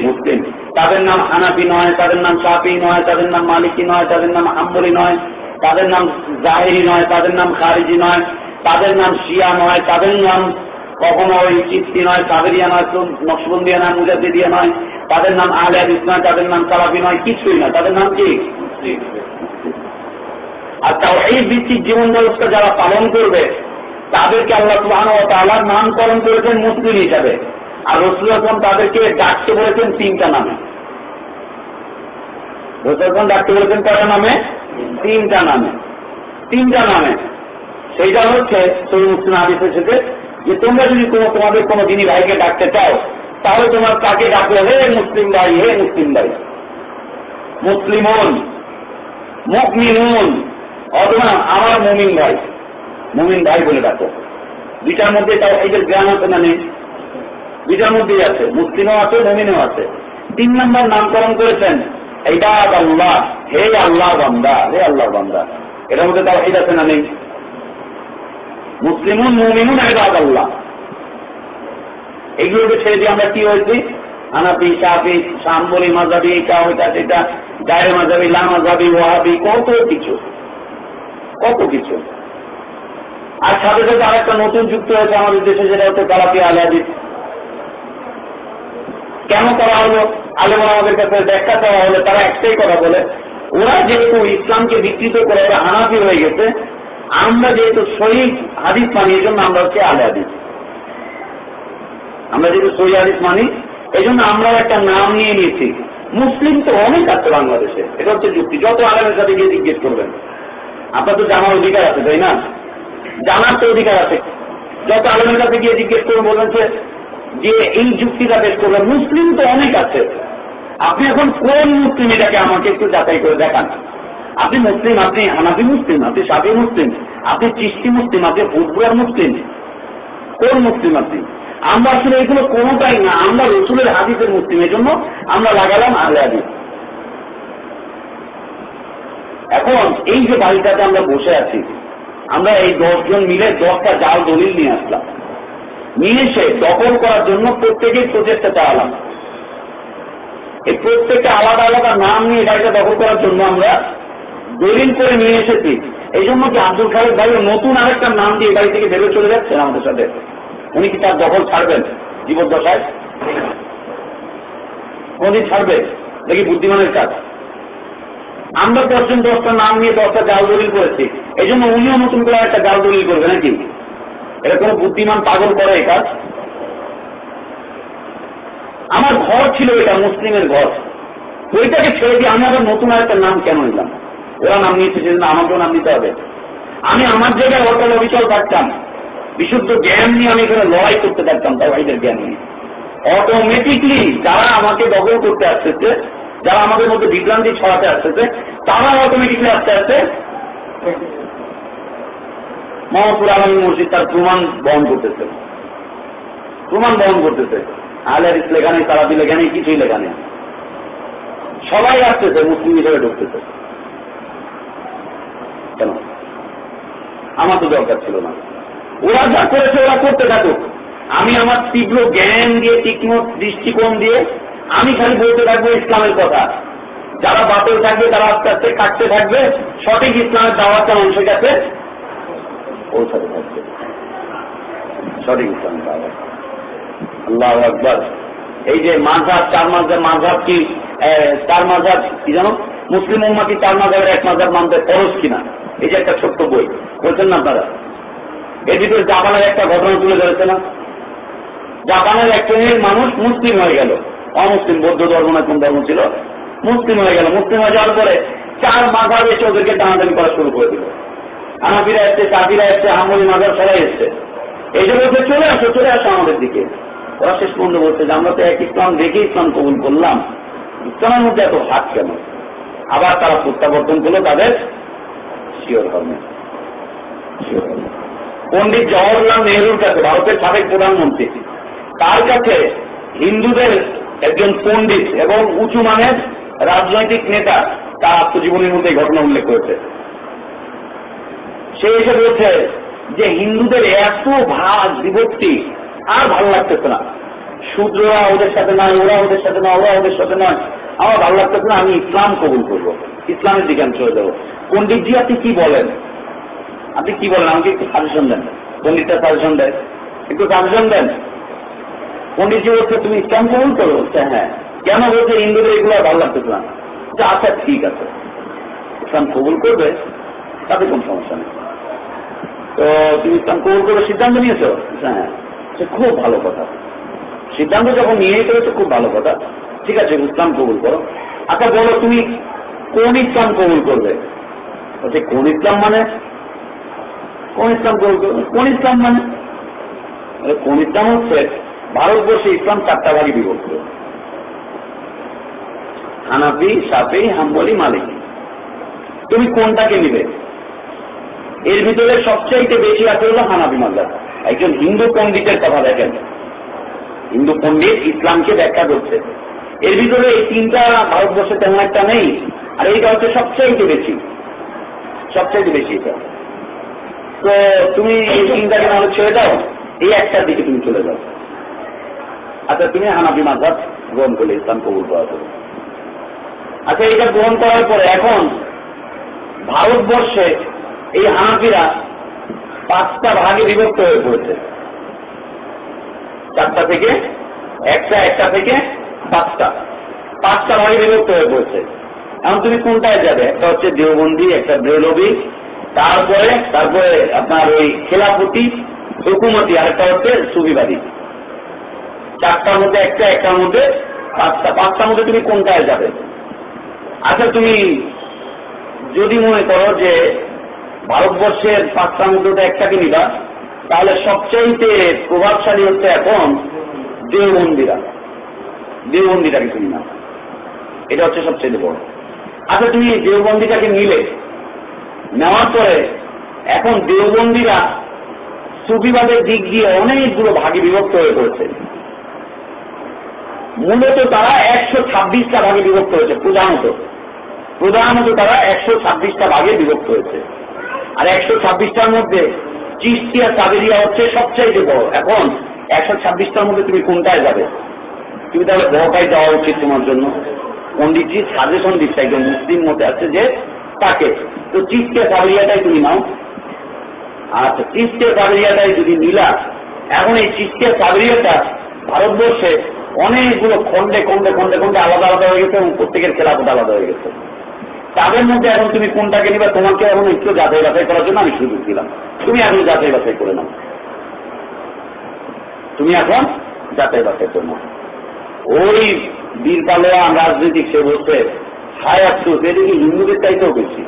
মুসলিম। তাদের নাম হানাফি নয়, তাদের নাম সাফি নয়, তাদের নাম মালিকি নয়, তাদের নাম আম্বরি নয়। তাদের নাম জাহেরি নয়, তাদের নাম খারিজি নয়, তাদের নাম শিয়া নয়, তাদের নাম কখনো ওই চিস্তি নয় কাবেরিয়া নয় নকশবন্দিয়া নয়, মুজাদ্দিদিয়া নয়, তাদের নাম আহলে হাদিস নয়, তাদের নাম সালাফি নয়, কিছুই নয়। তাদের নাম কি? আর তাও এই ভিত্তিক জীবন ব্যবস্থা যারা পালন করবে, তাদেরকে আল্লাহ সুহান ও তালার নামকরণ করেছেন মুসলিম হিসাবে। আর রসুল আসলাম তাদেরকে ডাকতে বলেছেন তিনটা নামে। রসুল আসলাম ডাকতে বলেছেন কয়টা নামে? তিনটা নামে। তিনটা নামে। সেইটা হচ্ছে সই মুসলিম আদিসের সাথে যে তোমরা যদি কোনো তোমাদের কোনো যিনি ভাইকে ডাকতে চাও, তাহলে তোমার তাকে ডাকলে হে মুসলিম ভাই, হে মুসলিম ভাই। মুসলিমন মুকমিনুন অথবা আমার মুমিন ভাই। মুমিন ভাই বলে ডাকো। দুইটার মধ্যে তাও এদের জ্ঞান আছে না নেই? দুইটার মধ্যেই আছে। মুসলিমও আছে, মুমিনও আছে। তিন নম্বর নামকরণ করেছেন এইটা আল্লাহ হে আল্লাহ বান্দা, হে আল্লাহ বান্দা। এটার মধ্যে আছে না নেই? আল্লাহ এগুলোকে ছেড়ে দিয়ে আমরা কি হয়েছি? আনাপি মাজাবি এটা ওইটা সেটা গায়ে ওয়াহাবি, কত কিছু। কত কিছু। আর সাথে সাথে আরেকটা নতুন যুক্ত হয়েছে আমাদের দেশে যেটা হচ্ছে কালাপি আলাদিস কেন করা হলো? আলেম আমাদের কাছে ব্যাখ্যা চাওয়া হলে, তারা একটাই কথা বলে, ওরা যেহেতু ইসলামকে বিকৃত করে ওরা হানাফি হয়ে গেছে, আমরা যেহেতু শহীদ হাদিস মানি, এই জন্য আমরা হচ্ছে আলে হাদিস। আমরা যেহেতু শহীদ হাদিস মানি, এই জন্য আমরাও একটা নাম নিয়ে নিয়েছি। মুসলিম তো অনেক আছে বাংলাদেশে, এটা হচ্ছে যুক্তি। যত আলেমের সাথে গিয়ে জিজ্ঞেস করবেন। আপনার তো জানার অধিকার আছে, তাই না? জানার তো অধিকার আছে। যত আলেমের কাছে গিয়ে জিজ্ঞেস করবেন, বলবেন যে এই যুক্তিটা পেশ করবেন মুসলিম তো অনেক আছে। আপনি এখন কোন মুসলিম এটাকে আমাকে একটু যাচাই করে দেখান? আপনি মুসলিম, আপনি হানাফি মুসলিম, আপনি সাফি মুসলিম, আপনি চিস্তি মুসলিম, আপনি ফুটবলার মুসলিম। কোন মুসলিম আপনি? আমরা আসলে এগুলো কোনোটাই না। আমরা রসুলের হাদিসের মুসলিম। এর জন্য আমরা লাগালাম আহলে হাদিস। এখন এই যে বাড়িটাতে আমরা বসে আছি, আমরা এই দশজন মিলে দশটা জাল দলিল নিয়ে আসলাম। এসে দখল করার জন্য প্রত্যেকেই প্রচেষ্টা চালালাম। এই প্রত্যেকটা আলাদা আলাদা নাম নিয়ে গাড়িটা দখল করার জন্য আমরা দলিল করে নিয়ে এসেছি। এই জন্য কি আব্দুল খালেদ ভাই নতুন আরেকটা নাম দিয়ে বাড়ি থেকে বেরো চলে যাচ্ছেন আমাদের সাথে? উনি কি তার দখল ছাড়বেন? জীবদ্দশায়? কোনদিন ছাড়বে? দেখি বুদ্ধিমানের কাজ। আমরা দশজন দশটা নাম নিয়ে দশটা জাল দলিল করেছি। এই জন্য উনিও নতুন করে একটা জাল দলিল করবে নাকি? এটা কোনো বুদ্ধিমান পাগল করে এই কাজ? আমার ঘর ছিল এটা মুসলিমের ঘর। ওইটাকে ছেড়ে দিয়ে আমি আবার নতুন একটা নাম কেন নিলাম? ওরা নাম নিয়েছে সেজন্য আমাকেও নাম দিতে হবে। আমি আমার জায়গায় অটল অবিচল থাকতাম। বিশুদ্ধ জ্ঞান নিয়ে আমি এখানে লড়াই করতে পারতাম তাওয়াইদের জ্ঞান নিয়ে। অটোমেটিকলি যারা আমাকে দখল করতে আসতেছে, যারা আমাদের মধ্যে বিভ্রান্তি ছড়াতে আসতেছে, তারা অটোমেটিকলি আস্তে আস্তে মোহাম্মদপুর আলমী মসজিদ তার প্রমাণ বহন করতেছে। প্রমাণ বহন করতেছে। হাদিস লেখা নেই, তারাবি লেখা নেই, কিছুই লেখা নেই। সবাই আসতেছে, মুসলিম হিসেবে ঢুকতেছে। কেন? আমার তো দরকার ছিল না। ওরা যা করেছে, ওরা করতে থাকুক। আমি আমার তীব্র জ্ঞান দিয়ে, তীক্ষ্ণ দৃষ্টিকোণ দিয়ে, আমি খালি বলতে থাকব ইসলামের কথা। যারা বাতিল থাকবে, তারা আস্তে আস্তে কাটতে থাকবে। সঠিক ইসলামের দাওয়াতটা মানুষের কাছে পৌঁছাতে থাকবে সঠিক ইসলামের দাওয়াত আল্লাহ আকবর এই যে মাঝাব চার মাঝাব মাঝাব কি চার মাঝাব কি জানো? মুসলিম উম্মা কি চার মাঝাবের এক মাঝাব মানতে খরচ কিনা? এই যে একটা ছোট্ট বই। বলছেন না তারা এর জাপানের একটা ঘটনা তুলে ধরেছে না? জাপানের এক শ্রেণির মানুষ মুসলিম হয়ে গেল। অমুসলিম, বৌদ্ধ ধর্ম না কোন ধর্ম ছিল? মুসলিম হয়ে গেল। মুসলিম হয়ে যাওয়ার পরে চার মাঝাব এসে ওদেরকে টানাটানি করা শুরু করে দিল। আনাফিরা এসছে চাপিরা এসছে হামলি মাজার সবাই এসছে। এই যে বলছে, চলে আসো চলে আসো আমাদের দিকে। ওরা শেষ পর্যন্ত বলছে, যে আমরা তো এক ইসলাম, দেখে ইসলাম কবুল করলাম। ইসলামের মধ্যে এত হাত কেন? আবার তারা প্রত্যাবর্তন করল, তাদের শিওর ধর্মে পন্ডিত জওয়াহরলাল নেহরুর কাছে, ভারতের সাবেক প্রধানমন্ত্রী, তার কাছে হিন্দুদের একজন পণ্ডিত এবং উঁচু মানের রাজনৈতিক নেতা, তার আত্মজীবনীর মধ্যে ঘটনা উল্লেখ করেছে। সে এসে বলছে যে হিন্দুদের এত ভাগ বিভক্তি আর ভালো লাগতেছে না। শূদ্ররা ওদের সাথে নয়, ওরা ওদের সাথে নয়, ওরা ওদের সাথে নয়। আমার ভালো লাগতেছে না, আমি ইসলাম কবুল করব। ইসলামের দিকে আমি চলে যাব। পণ্ডিতজি, আপনি কি বলেন? আপনি কি বলেন? আমাকে একটু সাজেশন দেন। পণ্ডিতটা সাজেশন দেয়। একটু সাজেশন দেন। পণ্ডিতজি বলছে, তুমি ইসলাম কবুল করো? বলছে হ্যাঁ। কেন বলছে? হিন্দুদের এগুলো ভালো লাগতেছে না। আচ্ছা ঠিক আছে। ইসলাম কবুল করবে, তাতে কোন সমস্যা নেই। তুমি ইসলাম কবুল করে সিদ্ধান্ত নিয়েছো? হ্যাঁ। সে খুব ভালো কথা। সিদ্ধান্ত যখন নিয়ে করেছ খুব ভালো কথা। ঠিক আছে, ইসলাম কবুল করো। আচ্ছা বলো তুমি কোন ইসলাম কবুল করবে? বলছে, কোন ইসলাম মানে? কোন ইসলাম কবুল করবে? কোন ইসলাম মানে? কোন ইসলাম হচ্ছে ভারতবর্ষে ইসলাম চারটা ভাগে বিভক্ত। হানাফি, সাফি, হাম্বলি, মালিকি। তুমি কোনটাকে নিবে? এর ভিতরে সবচাইতে বেশি আছে হলো হানাবি মাজার একজন হিন্দু পণ্ডিতের কথা দেখেন। হিন্দু পণ্ডিত ইসলামকে ব্যাখ্যা করছে। এর ভিতরে এই তিনটা ভারতবর্ষে তেমন একটা নেই, আর এইটা হচ্ছে সবচাইতে বেশি। সবচাইতে বেশি এটা। তো তুমি এই তিনটাকে নাহলে ছেড়ে দাও, এই একটার দিকে তুমি চলে যাও। আচ্ছা তুমি হানাবি মাজার গ্রহণ করলে, ইসলাম কবুল করা করো আচ্ছা এটা গ্রহণ করার পরে এখন ভারতবর্ষে এই হানাফিরা পাঁচটা ভাগে বিভক্ত হয়ে পড়েছে। চারটা থেকে একটা একটা থেকে পাঁচটা। পাঁচটা ভাগে বিভক্ত হয়ে পড়েছে। এখন তুমি কোনটায় যাবে? একটা হচ্ছে দেওবন্দি, একটা বেলবি তারপরে তারপরে আপনার ওই খেলাপতি, হুকুমতি, আরেকটা হচ্ছে সুবিবাদী চারটার মধ্যে একটা, একটার মধ্যে পাঁচটা। পাঁচটার মধ্যে তুমি কোনটায় যাবে? আচ্ছা তুমি যদি মনে করো যে ভারতবর্ষের মধ্যে একটাকে নিবা? তাহলে সবচাইতে প্রভাবশালী হচ্ছে এখন দেওবন্দিরা দেওবন্দিটাকে তুমি না এটা হচ্ছে সবচেয়ে বড়। আচ্ছা তুমি দেওবন্দিটাকে নিলে। নেওয়ার পরে এখন দেওবন্দিরা সুফিবাদের দিক দিয়ে অনেকগুলো ভাগে বিভক্ত হয়ে পড়েছে। মূলত তারা একশো ছাব্বিশটা ভাগে বিভক্ত হয়েছে, প্রধানত। প্রধানত তারা একশো ছাব্বিশটা ভাগে বিভক্ত হয়েছে। আর একশো ছাব্বিশটার মধ্যে চিস্তিয়া সাবেরিয়া হচ্ছে সবচাইতে বড়। এখন একশো ছাব্বিশটার মধ্যে তুমি কোনটায় যাবে? তুমি তাহলে বড়টাই যাওয়া উচিত তোমার জন্য। পন্ডিতজি সাজেশন দিচ্ছে একজন মুসলিম মতে আছে যে তাকে। তো চিস্তিয়া সাবেরিয়াটাই তুমি নাও। আচ্ছা চিস্তিয়া সাবেরিয়াটাই যদি নিলা এখন এই চিস্তিয়া সাবেরিয়াটা ভারতবর্ষে অনেকগুলো খন্ডে খন্ডে খন্ডে খন্ডে আলাদা আলাদা হয়ে গেছে এবং প্রত্যেকের খেলাফত আলাদা হয়ে গেছে। তাদের মধ্যে এখন তুমি কোনটাকে নিবে, তোমাকে এখন একটু যাচাই বাছাই করার জন্য আমি সুযোগ দিলাম। তুমি এখন যাচাই বাছাই করে নাও। তুমি এখন যাচাই বাছাই করে নাও। ওই বীর পালোয়ান রাজনীতিক সে বলছে, হায় আফসোস এদিকে হিন্দুদের চাইতেও বেশি।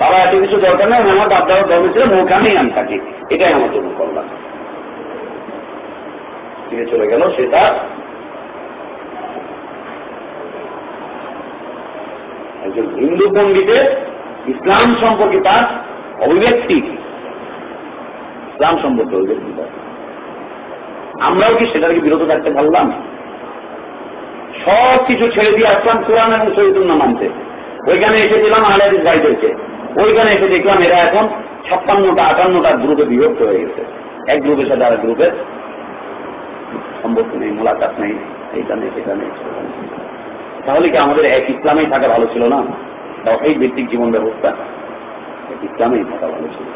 বাবা, এত কিছু দরকার নেই, আমার বাপদার ধর্ম ছিল ওখানেই আমি থাকি। এটাই আমার জন্য করলাম চলে গেল সেটা একজন হিন্দু পণ্ডিতের ইসলাম সম্পর্কে তার অভিব্যক্তি ইসলাম সম্পর্কে কি বলে? আমরাও কি সেটাকে বিরত থাকতে পারলাম? সব কিছু ছেড়ে দিয়ে আসলাম কোরআন এবং শহীদুল্লাহ মানতে। ওইখানে এসেছিলাম আলাদিস ভাইদেরকে ওইখানে এসে দেখলাম এরা এখন ছাপ্পান্নটা, আটান্নটা গ্রুপে বিভক্ত হয়ে গেছে। এক গ্রুপের সাথে আর গ্রুপের সম্পর্ক নেই, মোলাকাত নেই এইখানে সেখানে সেখানে। তাহলে কি আমাদের এক ইসলামেই থাকা ভালো ছিল না? তাও এই ব্যক্তিক জীবন ব্যবস্থা। এক ইসলামেই থাকা ভালো ছিল।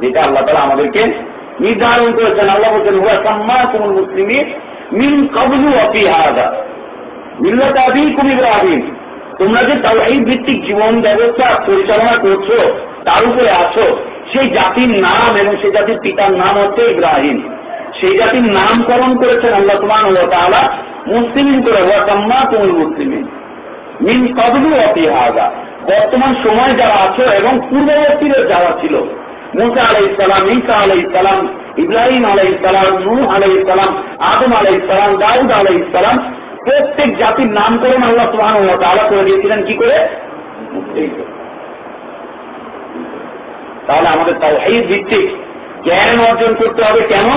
যেটা আল্লাহ তালা আমাদেরকে নির্ধারণ করেছেন। আল্লাহ বলছেন, হুয়া সাম্মা মুসলিমি মিন কবলু অপি হাদা। মিল্লাত আবি কুম ইব্রাহিম। তোমরা যে এই ভিত্তিক জীবন ব্যবস্থা পরিচালনা করছ, তার উপরে আছো, সেই জাতির নাম এবং সেই জাতির পিতার নাম হচ্ছে ইব্রাহিম। সেই জাতির নামকরণ করেছেন আল্লাহ তুমান মুসলিমিন করে সাম্মা মুসলিমিন। মিন কবলু অপি হাদা। বর্তমান সময় যারা আছো এবং পূর্ববর্তীদের যারা ছিল, মুসা আলাই ইসলাম ঈসা আলাই ইসলাম ইব্রাহিম আলাই ইসলাম নূহ আলাই ইসলাম আদম আলাই ইসলাম দাউদ আলাই ইসলাম প্রত্যেক জাতির নামকরণ আল্লাহ সুহান তালা করে দিয়েছিলেন কি করে? তাহলে আমাদের তাও এই ভিত্তিক জ্ঞান অর্জন করতে হবে কেন?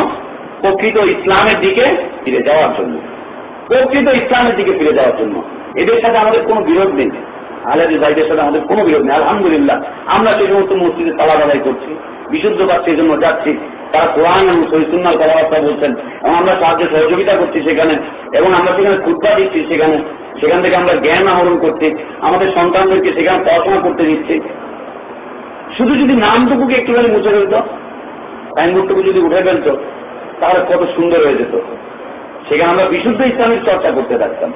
প্রকৃত ইসলামের দিকে ফিরে যাওয়ার জন্য। প্রকৃত ইসলামের দিকে ফিরে যাওয়ার জন্য। এদের সাথে আমাদের কোনো বিরোধ নেই। আহলাদের ভাইদের সাথে আমাদের কোনো বিরোধ নেই। আলহামদুলিল্লাহ, আমরা সেই সমস্ত মসজিদে তালা বাদাই করছি, বিশুদ্ধ পাচ্ছি এই জন্য যাচ্ছি। তারা কোরআন এবং সহিসুন্নার কথাবার্তা বলছেন এবং আমরা সাহায্য সহযোগিতা করছি সেখানে এবং আমরা সেখানে খুদ্া দিচ্ছি সেখানে। সেখান থেকে আমরা জ্ঞান আহরণ করছি, আমাদের সন্তানদেরকে সেখানে পড়াশোনা করতে দিচ্ছি। শুধু যদি নামটুকুকে একটুখানি মুছে ফেলতো সাইনবোর্ডটুকু যদি উঠে ফেলতো, তাহলে কত সুন্দর হয়ে যেত। সেখানে আমরা বিশুদ্ধ ইসলামের চর্চা করতে থাকতাম।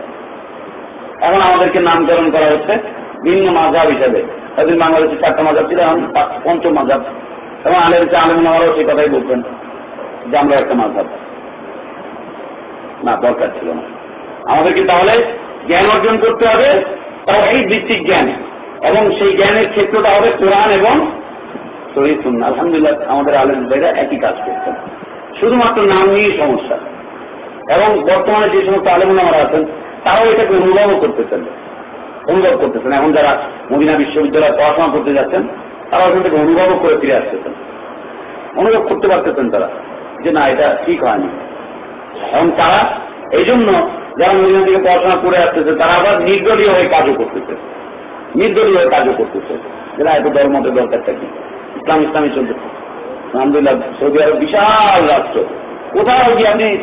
এখন আমাদেরকে নামকরণ করা হচ্ছে ভিন্ন মাঝাব হিসাবে। এদিন বাংলাদেশে চারটা মাঝাব ছিল, এখন পঞ্চম মাঝাব এবং আলের যে আলেম সেই কথাই বলছেন যে আমরা একটা মাঝাব না, দরকার ছিল না। আমাদেরকে তাহলে জ্ঞান অর্জন করতে হবে তাও এই ভিত্তিক জ্ঞান। এবং সেই জ্ঞানের ক্ষেত্রটা হবে কোরআন এবং শহীদ আলহামদুলিল্লাহ, আমাদের আলেম ভাইরা একই কাজ করছেন। শুধুমাত্র নাম নিয়েই সমস্যা। এবং বর্তমানে যে সমস্ত আলেমুলামারা আছেন, তারাও এটাকে অনুভবও করতেছেন, অনুভব করতেছেন। এখন যারা মদিনা বিশ্ববিদ্যালয়ে পড়াশোনা করতে যাচ্ছেন তারা ওখান থেকে অনুভবও করে ফিরে আসতেছেন। অনুভব করতে পারতেছেন তারা যে না, এটা ঠিক হয়নি। এবং তারা এই জন্য যারা মদিনা থেকে পড়াশোনা করে আসতেছে, তারা আবার নির্দলীয় হয়ে কাজও করতেছে। নির্দলীয় হয়ে কাজও করতেছে। যে না, এত ধর্মতের দরকারটা কি? ইসলাম ইসলামী চলতেছে আলহামদুলিল্লাহ, সৌদি আরব বিশাল রাষ্ট্র। কোথাও গিয়ে আপনি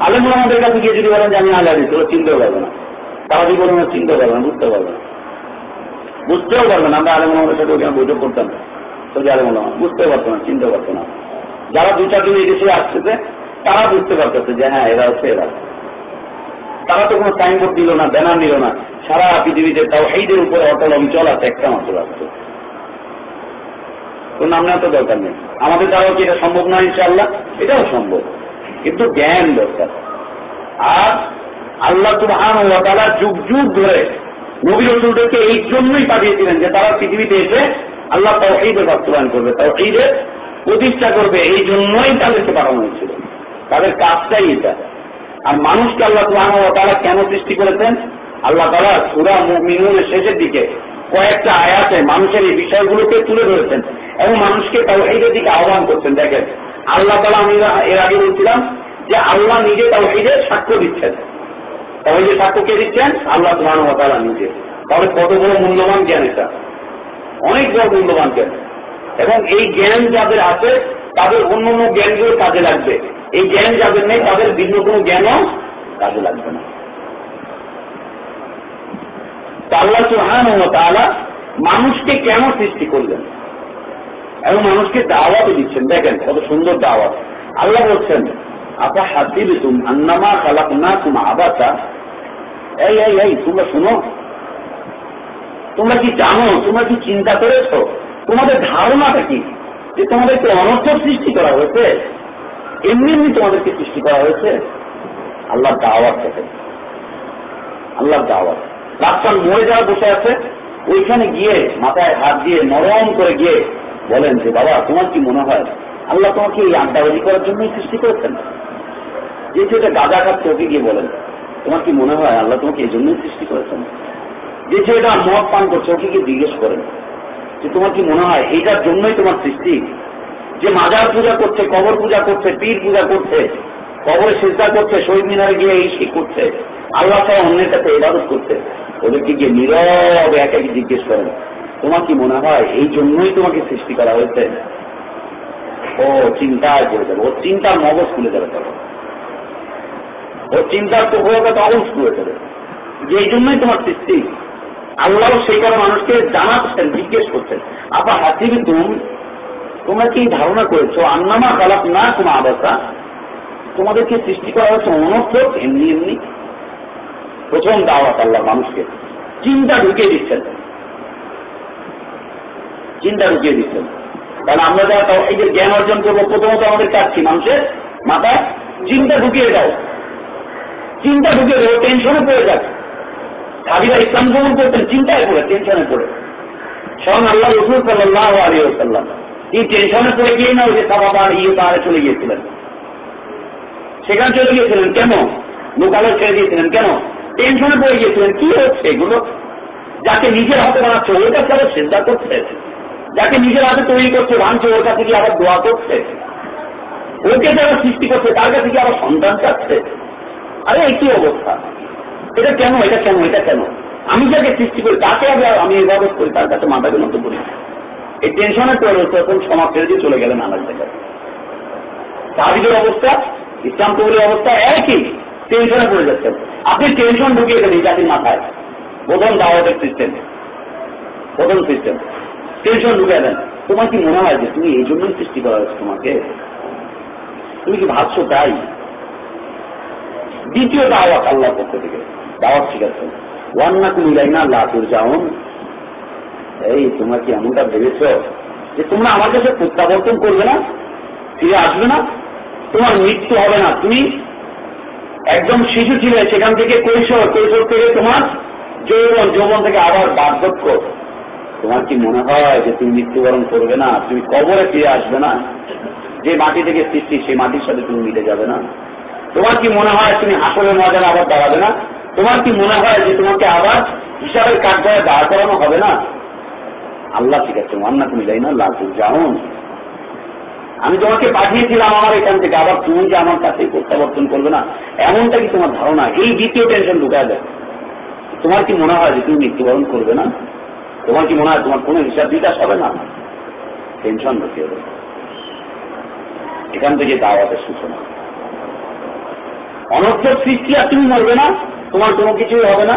আলেমুল আমাদের কাছে গিয়ে যদি বলেন যে আমি আলাদি তো চিনতেও পারবে না। তারা যদি বলেন চিনতে পারবে না বুঝতে পারবে না। বুঝতেও পারবে না, আমরা আলেমুল আমাদের সাথে ওখানে বৈঠক করতাম। সৌদি আলেমুল বুঝতেও পারতো না চিনতে পারতো না। যারা দু চারজন দেশে আসতেছে, তারা বুঝতে পারতেছে যে হ্যাঁ এরা হচ্ছে এরা। তারা তো কোনো সাইনবোর্ড দিল না ব্যানার নিল না। সারা পৃথিবীতে তাও এইদের উপরে অটল অঞ্চল আছে, একটা মাত্র রাষ্ট্র। কোন নাম নেওয়া তো দরকার নেই। আমাদের দ্বারাও কি এটা সম্ভব নয় ইনশাআল্লাহ? এটাও সম্ভব। কিন্তু জ্ঞান দরকার। আর আল্লাহ সুবহান ও তারা যুগ যুগ ধরে নবী রসুলদেরকে এই জন্যই পাঠিয়েছিলেন যে তারা পৃথিবীতে এসে আল্লাহ তাওহীদের বাস্তবায়ন করবে তাওহীদের প্রতিষ্ঠা করবে, এই জন্যই তাদেরকে পাঠানো হয়েছিল। তাদের কাজটাই এটা। আর মানুষকে আল্লাহ সুবহান ও তারা কেন সৃষ্টি করেছেন? আল্লাহ তারা সুরা মুমিনুনের শেষের দিকে কয়েকটা আয়াতে মানুষের এই বিষয়গুলোকে তুলে ধরেছেন এবং মানুষকে তাওহীদের দিকে আহ্বান করছেন। দেখেন আল্লাহ তালা আমি এর আগে বলছিলাম যে আল্লাহ নিজে তাওহীদের সাক্ষ্য দিচ্ছেন। তাহলে সাক্ষ্য কে দিচ্ছেন? আল্লাহ সুবহান ওয়া নিজে। তাহলে কত বড় মূল্যবান জ্ঞান এটা। অনেক বড় মূল্যবান জ্ঞান। এবং এই জ্ঞান যাদের আছে, তাদের অন্য অন্য জ্ঞানগুলো কাজে লাগবে। এই জ্ঞান যাদের নেই, তাদের ভিন্ন কোনো জ্ঞানও কাজে লাগবে না। আল্লাহ সুহান মানুষকে কেন সৃষ্টি করলেন? এবং মানুষকে দাওয়াতও দিচ্ছেন। দেখেন কত সুন্দর দাওয়াত। আল্লাহ বলছেন আপা হাতিব তুম আন্নামা খালাক না তুম আবাসা এই এই এই, তোমরা শুনো। তোমরা কি জানো? তোমরা কি চিন্তা করেছ? তোমাদের ধারণাটা কি? যে তোমাদেরকে অনর্থক সৃষ্টি করা হয়েছে? এমনি এমনি তোমাদেরকে সৃষ্টি করা হয়েছে? আল্লাহ দাওয়াত থেকে। আল্লাহ দাওয়াত। রাস্তার মোড়ে যারা বসে আছে। ওইখানে গিয়ে মাথায় হাত দিয়ে নরম করে গিয়ে বলেন যে, বাবা, তোমার কি মনে হয় আল্লাহ তোমাকে এই আড্ডাবাজি করার জন্যই সৃষ্টি করেছেন? যে ছেলেটা গাঁজা খাচ্ছে ওকে গিয়ে বলেন, তোমার কি মনে হয় আল্লাহ তোমাকে এই জন্যই সৃষ্টি করেছেন? যে ছেলেটা মদ পান করছে, ওকে গিয়ে জিজ্ঞেস করেন যে, তোমার কি মনে হয় এইটার জন্যই তোমার সৃষ্টি? যে মাজার পূজা করছে, কবর পূজা করছে, পীর পূজা করছে, কবরে চিন্তা করছে, শহীদ মিনারে গিয়ে এই সেই করছে, আল্লাহ ছাড়া অন্যের কাছে এবাদত করছে? ওদেরকে গিয়ে নীরব এক এক জিজ্ঞেস করেন তোমার কি মনে হয়? এই জন্যই তোমাকে সৃষ্টি করা হয়েছে। ও চিন্তায় পড়ে যাবে। ওর চিন্তার মগজ খুলে যাবে তখন। ওর চিন্তার টুকরোকে তখন খুলে যাবে। যে এই জন্যই তোমার সৃষ্টি। আল্লাহ সেই করে মানুষকে জানাচ্ছেন, জিজ্ঞেস করছেন আপা হাসিবি তুম, তোমরা কি ধারণা করেছ, আন্নামা খালাপ না কোনো আবাসা তোমাদেরকে সৃষ্টি করা হয়েছে অনর্থক? এমনি এমনি? প্রথম দাওয়াত আল্লাহ মানুষকে। চিন্তা ঢুকিয়ে দিচ্ছেন। চিন্তা ঢুকিয়ে দিচ্ছেন কারণ আমরা যারা এই যে জ্ঞান অর্জন করব, প্রথমত আমাদের কি? মানুষের মাথায় চিন্তা ঢুকিয়ে দাও। চিন্তা ঢুকিয়ে দেবো টেনশনে পড়ে যাক সাবিরা ইসলাম গ্রহণ করতেন, চিন্তায় পড়ে টেনশনে পড়ে। স্বয়ং আল্লাহ রসুল সাল্লাহ আলী সাল্লাম এই টেনশনে পড়ে গিয়ে না ওই যে সাবাবার ইয়ে পাহাড়ে চলে গিয়েছিলেন। সেখানে চলে গিয়েছিলেন কেন? লোকালয় ছেড়ে দিয়েছিলেন কেন? টেনশনে পড়ে গিয়েছিলেন। কি হচ্ছে এগুলো? যাকে নিজের হাতে বানাচ্ছে কাছে আবার চিন্তা করছে। যাকে নিজের হাতে তৈরি করছে, ভাঙছে, ওর কাছে গিয়ে আবার দোয়া করছে। ওকে যারা সৃষ্টি করছে, তার কাছে গিয়ে আবার সন্তান চাচ্ছে। আরে একই অবস্থা? এটা কেন? এটা কেন? এটা কেন? আমি যাকে সৃষ্টি করি, তাকে আগে আমি ইবাদত করি, তার কাছে মাথা বিনত করি। এই টেনশনে পড়ে তখন সমাজ ছেড়ে চলে গেলেন আলাদা জায়গায় সাহাবিদের অবস্থা, ইসলাম কবুলের অবস্থা একই। টেনশনে পড়ে যাচ্ছেন আপনি টেনশন ঢুকিয়ে এই জাতির মাথায়। প্রথম দাওয়াতের সিস্টেম প্রথম সিস্টেম টেনশন ঢুকিয়ে দেন। তোমার কি মনে হয় যে তুমি এই জন্যই সৃষ্টি করা হয়েছে তোমাকে? তুমি কি ভাবছ তাই? দ্বিতীয় দাওয়াত আল্লাহ পক্ষ থেকে। দাওয়াত শিখাচ্ছেন ওয়ান্না তুমি যাই না লাতুর যাওন এই, তোমরা কি এমনটা ভেবেছ যে তোমরা আমার কাছে প্রত্যাবর্তন করবে না? ফিরে আসবে না? তোমার মৃত্যু হবে না। তুমি একদম শিশু ছিলে, সেখান থেকে কৈশোর কৈশোর থেকে তোমার যৌবন যৌবন থেকে আবার বার্ধক্য। তোমার কি মনে হয় যে তুমি মৃত্যুবরণ করবে না? তুমি কবরে ফিরে আসবে না? যে মাটি থেকে সৃষ্টি, সেই মাটির সাথে তুমি মিটে যাবে না। তোমার কি মনে হয় তুমি হাসলের ময়দানে আবার দাঁড়াবে না? তোমার কি মনে হয় যে তোমাকে আবার হিসাবের কাঠগড়ায় দাঁড় করানো হবে না? আল্লাহ ঠিক আছে, মান্না তুমি যাই না লাভ যাহন আমি তোমাকে পাঠিয়েছিলাম আমার এখান থেকে, আবার তুমি যে আমার কাছে প্রত্যাবর্তন করবে না, এমনটা কি তোমার ধারণা? এই দ্বিতীয় টেনশন ঢুকা যায় তোমার কি মনে হয় যে তুমি মৃত্যুবরণ করবে না? তোমার কি মনে হয় তোমার কোনো হিসাব বিকাশ হবে না? টেনশন ঢুকিয়ে দেবে এখান থেকে দাওয়াতের সূচনা। অনর্থক সৃষ্টি আর তুমি মরবে না, তোমার কোনো কিছুই হবে না।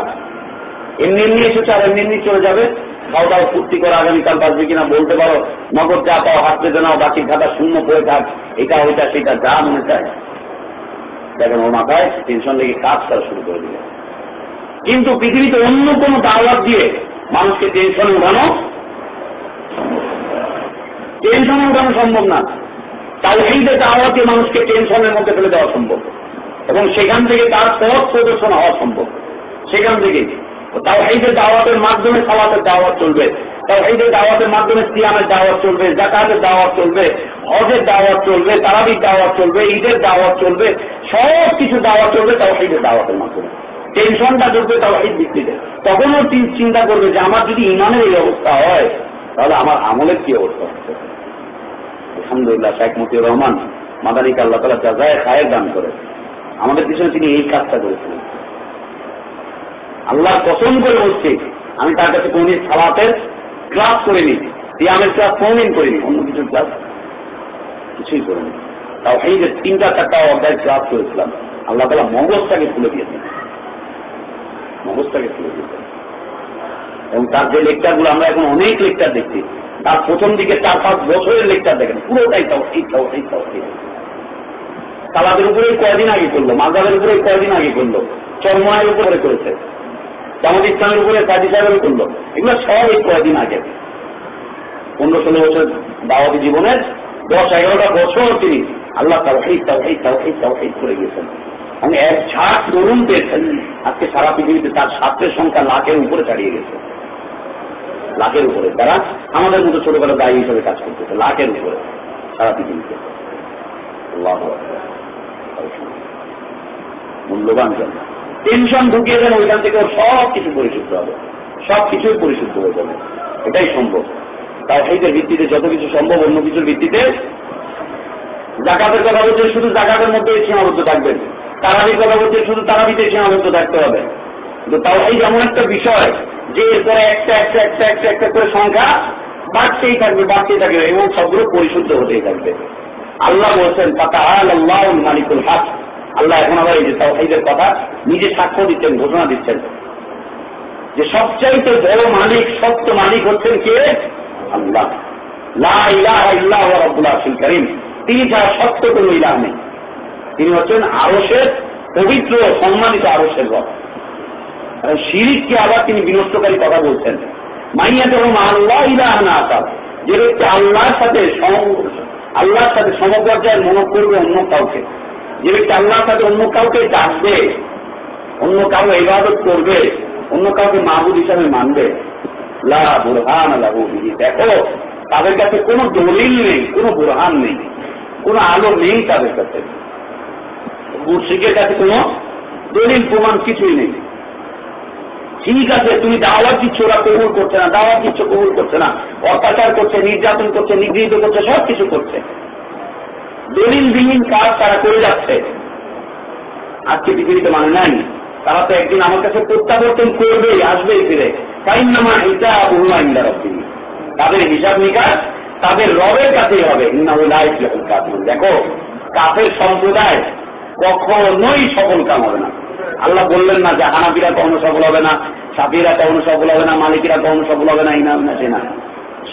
এমনি এমনি এসেছে আর এমনি এমনি চলে যাবে। খাও দাও, ফুর্তি করে, আগামীকাল বাঁচবে কিনা বলতে পারো। নগদ যা পাও হাত পেতে নাও বাকি খাতা শূন্য পড়ে থাক। এটা, ওইটা, সেটা, যা মনে চায়। দেখেন ওর মাথায় টেনশন লেগে কাজ করা শুরু করে দিবে কিন্তু পৃথিবীতে অন্য কোনো দাওয়াত দিয়ে মানুষকে টেনশনে উঠানো টেনশনে উঠানো সম্ভব না। তাই যে দাওয়াতে মানুষকে টেনশনের মধ্যে ফেলে দেওয়া সম্ভব। এবং সেখান থেকে তার পথ প্রদর্শন হওয়া সম্ভব। সেখান থেকে। তাও যে দাওয়াতের মাধ্যমে সালাতের দাওয়াত চলবে। তাও যে দাওয়াতের মাধ্যমে সিয়ামের দাওয়াত চলবে জাকাতের দাওয়াত চলবে, হজের দাওয়াত চলবে, তারাবির দাওয়াত চলবে, ঈদের দাওয়াত চলবে সব কিছু দাওয়াত চলবে তাও যে দাওয়াতের মাধ্যমে। টেনশনটা চলবে তাও এই ভিত্তিতে তখনও চিন্তা করবে যে আমার যদি ইমানের এই অবস্থা হয়, তাহলে আমার আমলের কি অবস্থা হচ্ছে আলহামদুলিল্লাহ, শেখ মতিউর রহমান, মাদানিক আল্লাহ তালা যাজায় খায়ের দান করে আমাদের পিছনে তিনি এই কাজটা করেছিলেন। আল্লাহ পছন্দ করে বলছি, আমি তার কাছে কোনদিন সালাতের ক্লাস করিনি সিয়ামের ক্লাস কোনদিন করিনি, অন্য কিছুর ক্লাস কিছুই করিনি। তাও এই যে তিনটা চারটা অধ্যায় ক্লাস করেছিলাম। আল্লাহ তালা মগজটাকে খুলে দিয়েছেন। মগজটাকে খুলে দিয়েছেন এবং তার যে লেকচারগুলো আমরা এখন অনেক লেকচার দেখছি, তার প্রথম দিকে চার পাঁচ বছরের লেকচার দেখেন, পুরোটাই তাও এই তাও এই তাও সালাদের উপরে কয়দিন আগে করল মাজাবের উপরে কয়দিন আগে করল চরমায়ের উপরে করেছে, জামাত ইসলামের উপরে কাজী সাহেবের করল, এগুলো সব এই কয়দিন আগে। পনেরো ষোলো বছর দাওয়াতি জীবনের, দশ এগারোটা বছর তিনি আল্লাহ তাও এই তাও এই তাও এই তাও এই করে গিয়েছেন। আমি এক ঝাঁক তরুণ পেয়েছেন। আজকে সারা পৃথিবীতে তার ছাত্রের সংখ্যা লাখের উপরে ছাড়িয়ে গেছে। লাখের উপরে। তারা আমাদের মতো ছোটখাটো দায়ী হিসেবে কাজ করতেছে, লাখের উপরে সারা পৃথিবীতে। মূল্যবান জন্য। টেনশন ঢুকিয়ে দেন, ওইখান থেকে সব কিছু পরিশুদ্ধ হবে। সব কিছুই পরিশুদ্ধ হয়ে যাবে। এটাই সম্ভব। তাও সেইদের ভিত্তিতে যত কিছু সম্ভব, অন্য কিছুর ভিত্তিতে জাকাতের কথা বলছেন শুধু জাকাতের মধ্যে সীমাবদ্ধ থাকবেন। তারাবির কথা বলছেন শুধু তারাবিতে সীমাবদ্ধ থাকতে হবে। কিন্তু তাও এই যেমন একটা বিষয় যে এরপরে একটা একটা একটা একটা একটা করে সংখ্যা বাড়তেই থাকবে বাড়তেই থাকবে এবং সবগুলো পরিশুদ্ধ হতেই থাকবে। আল্লাহ বলছেন তাতা আল্লাহ মালিকুল হাক। আল্লাহ এখন আবার এই যে তাওহিদের কথা নিজে সাক্ষ্য দিচ্ছেন, ঘোষণা দিচ্ছেন। যে সবচাইতে বড় মালিক, সত্য মালিক হচ্ছেন কে? আল্লাহ। লা ইলাহা ইল্লাহু রাব্বুল আরশিল কারীম তিনি ছাড়া সত্য কোন ইলাহ নেই। তিনি হচ্ছেন আরশের পবিত্র, সম্মানিত আরশের রব। শিরিককে আবার তিনি বিনষ্টকারী কথা বলছেন। মাইয়া যখন আল্লাহ ইলাহ না আসার যে ব্যক্তি আল্লাহর সাথে আল্লাহর সাথে সমপর্যায়ের মনে করবে অন্য কাউকে। যে ব্যক্তি আল্লাহর সাথে অন্য কাউকে ডাকবে, অন্য কাউকে ইবাদত করবে, অন্য কাউকে মাহবুদ হিসাবে মানবে, লা বুরহান দেখো, তাদের কাছে কোনো দলিল নেই, কোনো বুরহান নেই, কোনো আলো নেই তাদের কাছে। মুর্শিকের কাছে কোনো? দলিল প্রমাণ কিছুই নেই। ঠিক আছে, তুমি দাওয়াত দিচ্ছ, ওরা কবুল করছে না, দাওয়াত দিচ্ছ, কবুল করছে না। অত্যাচার করছে, নির্যাতন করছে, নিগৃহীত করছে সব কিছু করছে। দলিলবিহীন কাজ তারা করে যাচ্ছে। আজকে পৃথিবীতে মানে নাই তারা তো একদিন আমার কাছে প্রত্যাবর্তন করবেই আসবেই ফিরে। তাই নামা এটা বহুমা ইন্দা রব্বি তাদের হিসাব নিকাশ তাদের রবের কাছেই হবে। ইন্না লাইফ কাজ দেখো, কাফের সম্প্রদায় কখনোই সফল কাম হবে না। আল্লাহ বললেন না যে হানাবিরা কখনো সফল হবে না, সাফিরা কখনো সফল হবে না, মালিকিরা কখনো সফল হবে না ইনা না সে না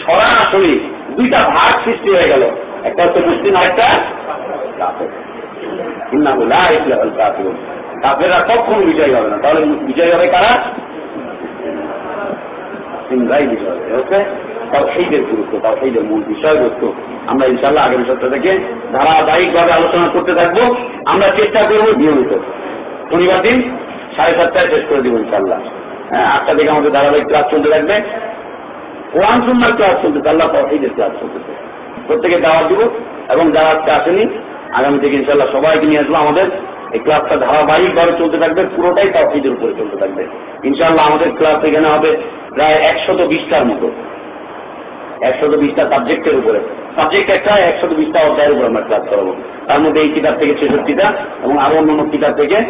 সরাসরি দুইটা ভাগ সৃষ্টি হয়ে গেল। একটা হচ্ছে মুসলিম, আরেকটা কাফেররা কখনো বিজয়ী হবে না। তাহলে বিজয়ী হবে কারা? সিংরাই বিজয় হবে, ওকে? তাও গুরুত্ব তাও মূল বিষয়বস্তু আমরা ইনশাল্লাহ আগামী সপ্তাহ থেকে ধারাবাহিকভাবে আলোচনা করতে থাকব। আমরা চেষ্টা করব নিয়মিত। শনিবার দিন সাড়ে সাতটায় শেষ করে দিব ইনশাল্লাহ হ্যাঁ আটটা থেকে আমাদের ধারাবাহিক ক্লাস চলতে থাকবে। কোরআন, সুন্নার ক্লাস চলতেছে, আল্লাহ তহিদের ক্লাস চলতেছে। প্রত্যেকে দাওয়াত দিব এবং যারা আজকে আসেনি, আগামী থেকে ইনশাল্লাহ সবাইকে নিয়ে আসব আমাদের। এই ক্লাসটা ধারাবাহিকভাবে চলতে থাকবে, পুরোটাই তহিদের উপরে চলতে থাকবে। ইনশাল্লাহ আমাদের ক্লাস এখানে হবে প্রায় একশত বিশটার মতো। একশত বিশটা সাবজেক্টের উপরে। সাবজেক্ট একটা, একশত বিশটা অধ্যায়ের উপর আমরা ক্লাস করাবো। তার মধ্যে এই কিতাব থেকে ছেষট্টিটা এবং আরও অন্যান্য কিতাব থেকে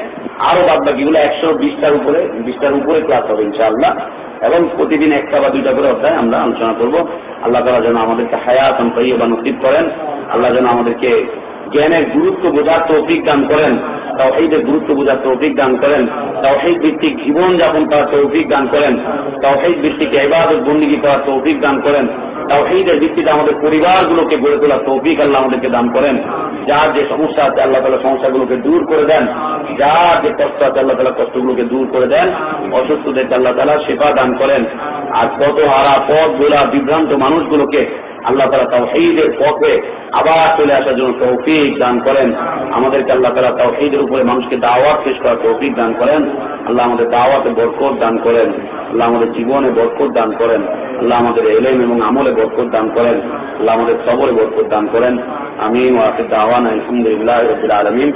আরও বাদ বাকিগুলো একশো বিশটার উপরে বিশটার উপরে ক্লাস হবে ইনশাআল্লাহ। এবং প্রতিদিন একটা বা দুইটা করে অধ্যায় আমরা আলোচনা করব। আল্লাহ তালা যেন আমাদেরকে হায়াত বা নসিব করেন। আল্লাহ যেন আমাদেরকে জ্ঞানের গুরুত্ব বোঝার তৌফিক দান করেন, তাওহিদের গুরুত্ব বোঝার তৌফিক দান করেন, তাওহিদ ভিত্তিক জীবন যাপন করার তৌফিক দান করেন, তাওহিদ ভিত্তিক এবাদত বন্দিগি করার তৌফিক দান করেন, তাওহিদের ভিত্তিতে আমাদের পরিবারগুলোকে গড়ে তোলার তৌফিক আল্লাহ আমাদেরকে দান করেন। যার যে সমস্যা আছে আল্লাহ তালা সমস্যাগুলোকে দূর করে দেন, যার যে কষ্ট আছে আল্লাহ তালা কষ্টগুলোকে দূর করে দেন, অসুস্থদেরকে আল্লাহ তালা সেবা দান করেন। আর কত হারা পথ গোলা বিভ্রান্ত মানুষগুলোকে আল্লাহ তালা তাওহিদের পথে আবার চলে আসার জন্য তৌফিক দান করেন। আমাদেরকে আল্লাহ তালা তৌফিদের উপরে মানুষকে দাওয়াত শেষ করার তৌফিক দান করেন। আল্লাহ আমাদের দাওয়াতে বরকত দান করেন। আল্লাহ আমাদের জীবনে বরকত দান করেন। আল্লাহ আমাদের এলেম এবং আমলে বরকত দান করেন। আল্লাহ আমাদের সবরে বরকত দান করেন। আমি ওয়াকে দাওয়ান আলহামদুলিল্লাহ আলমিন।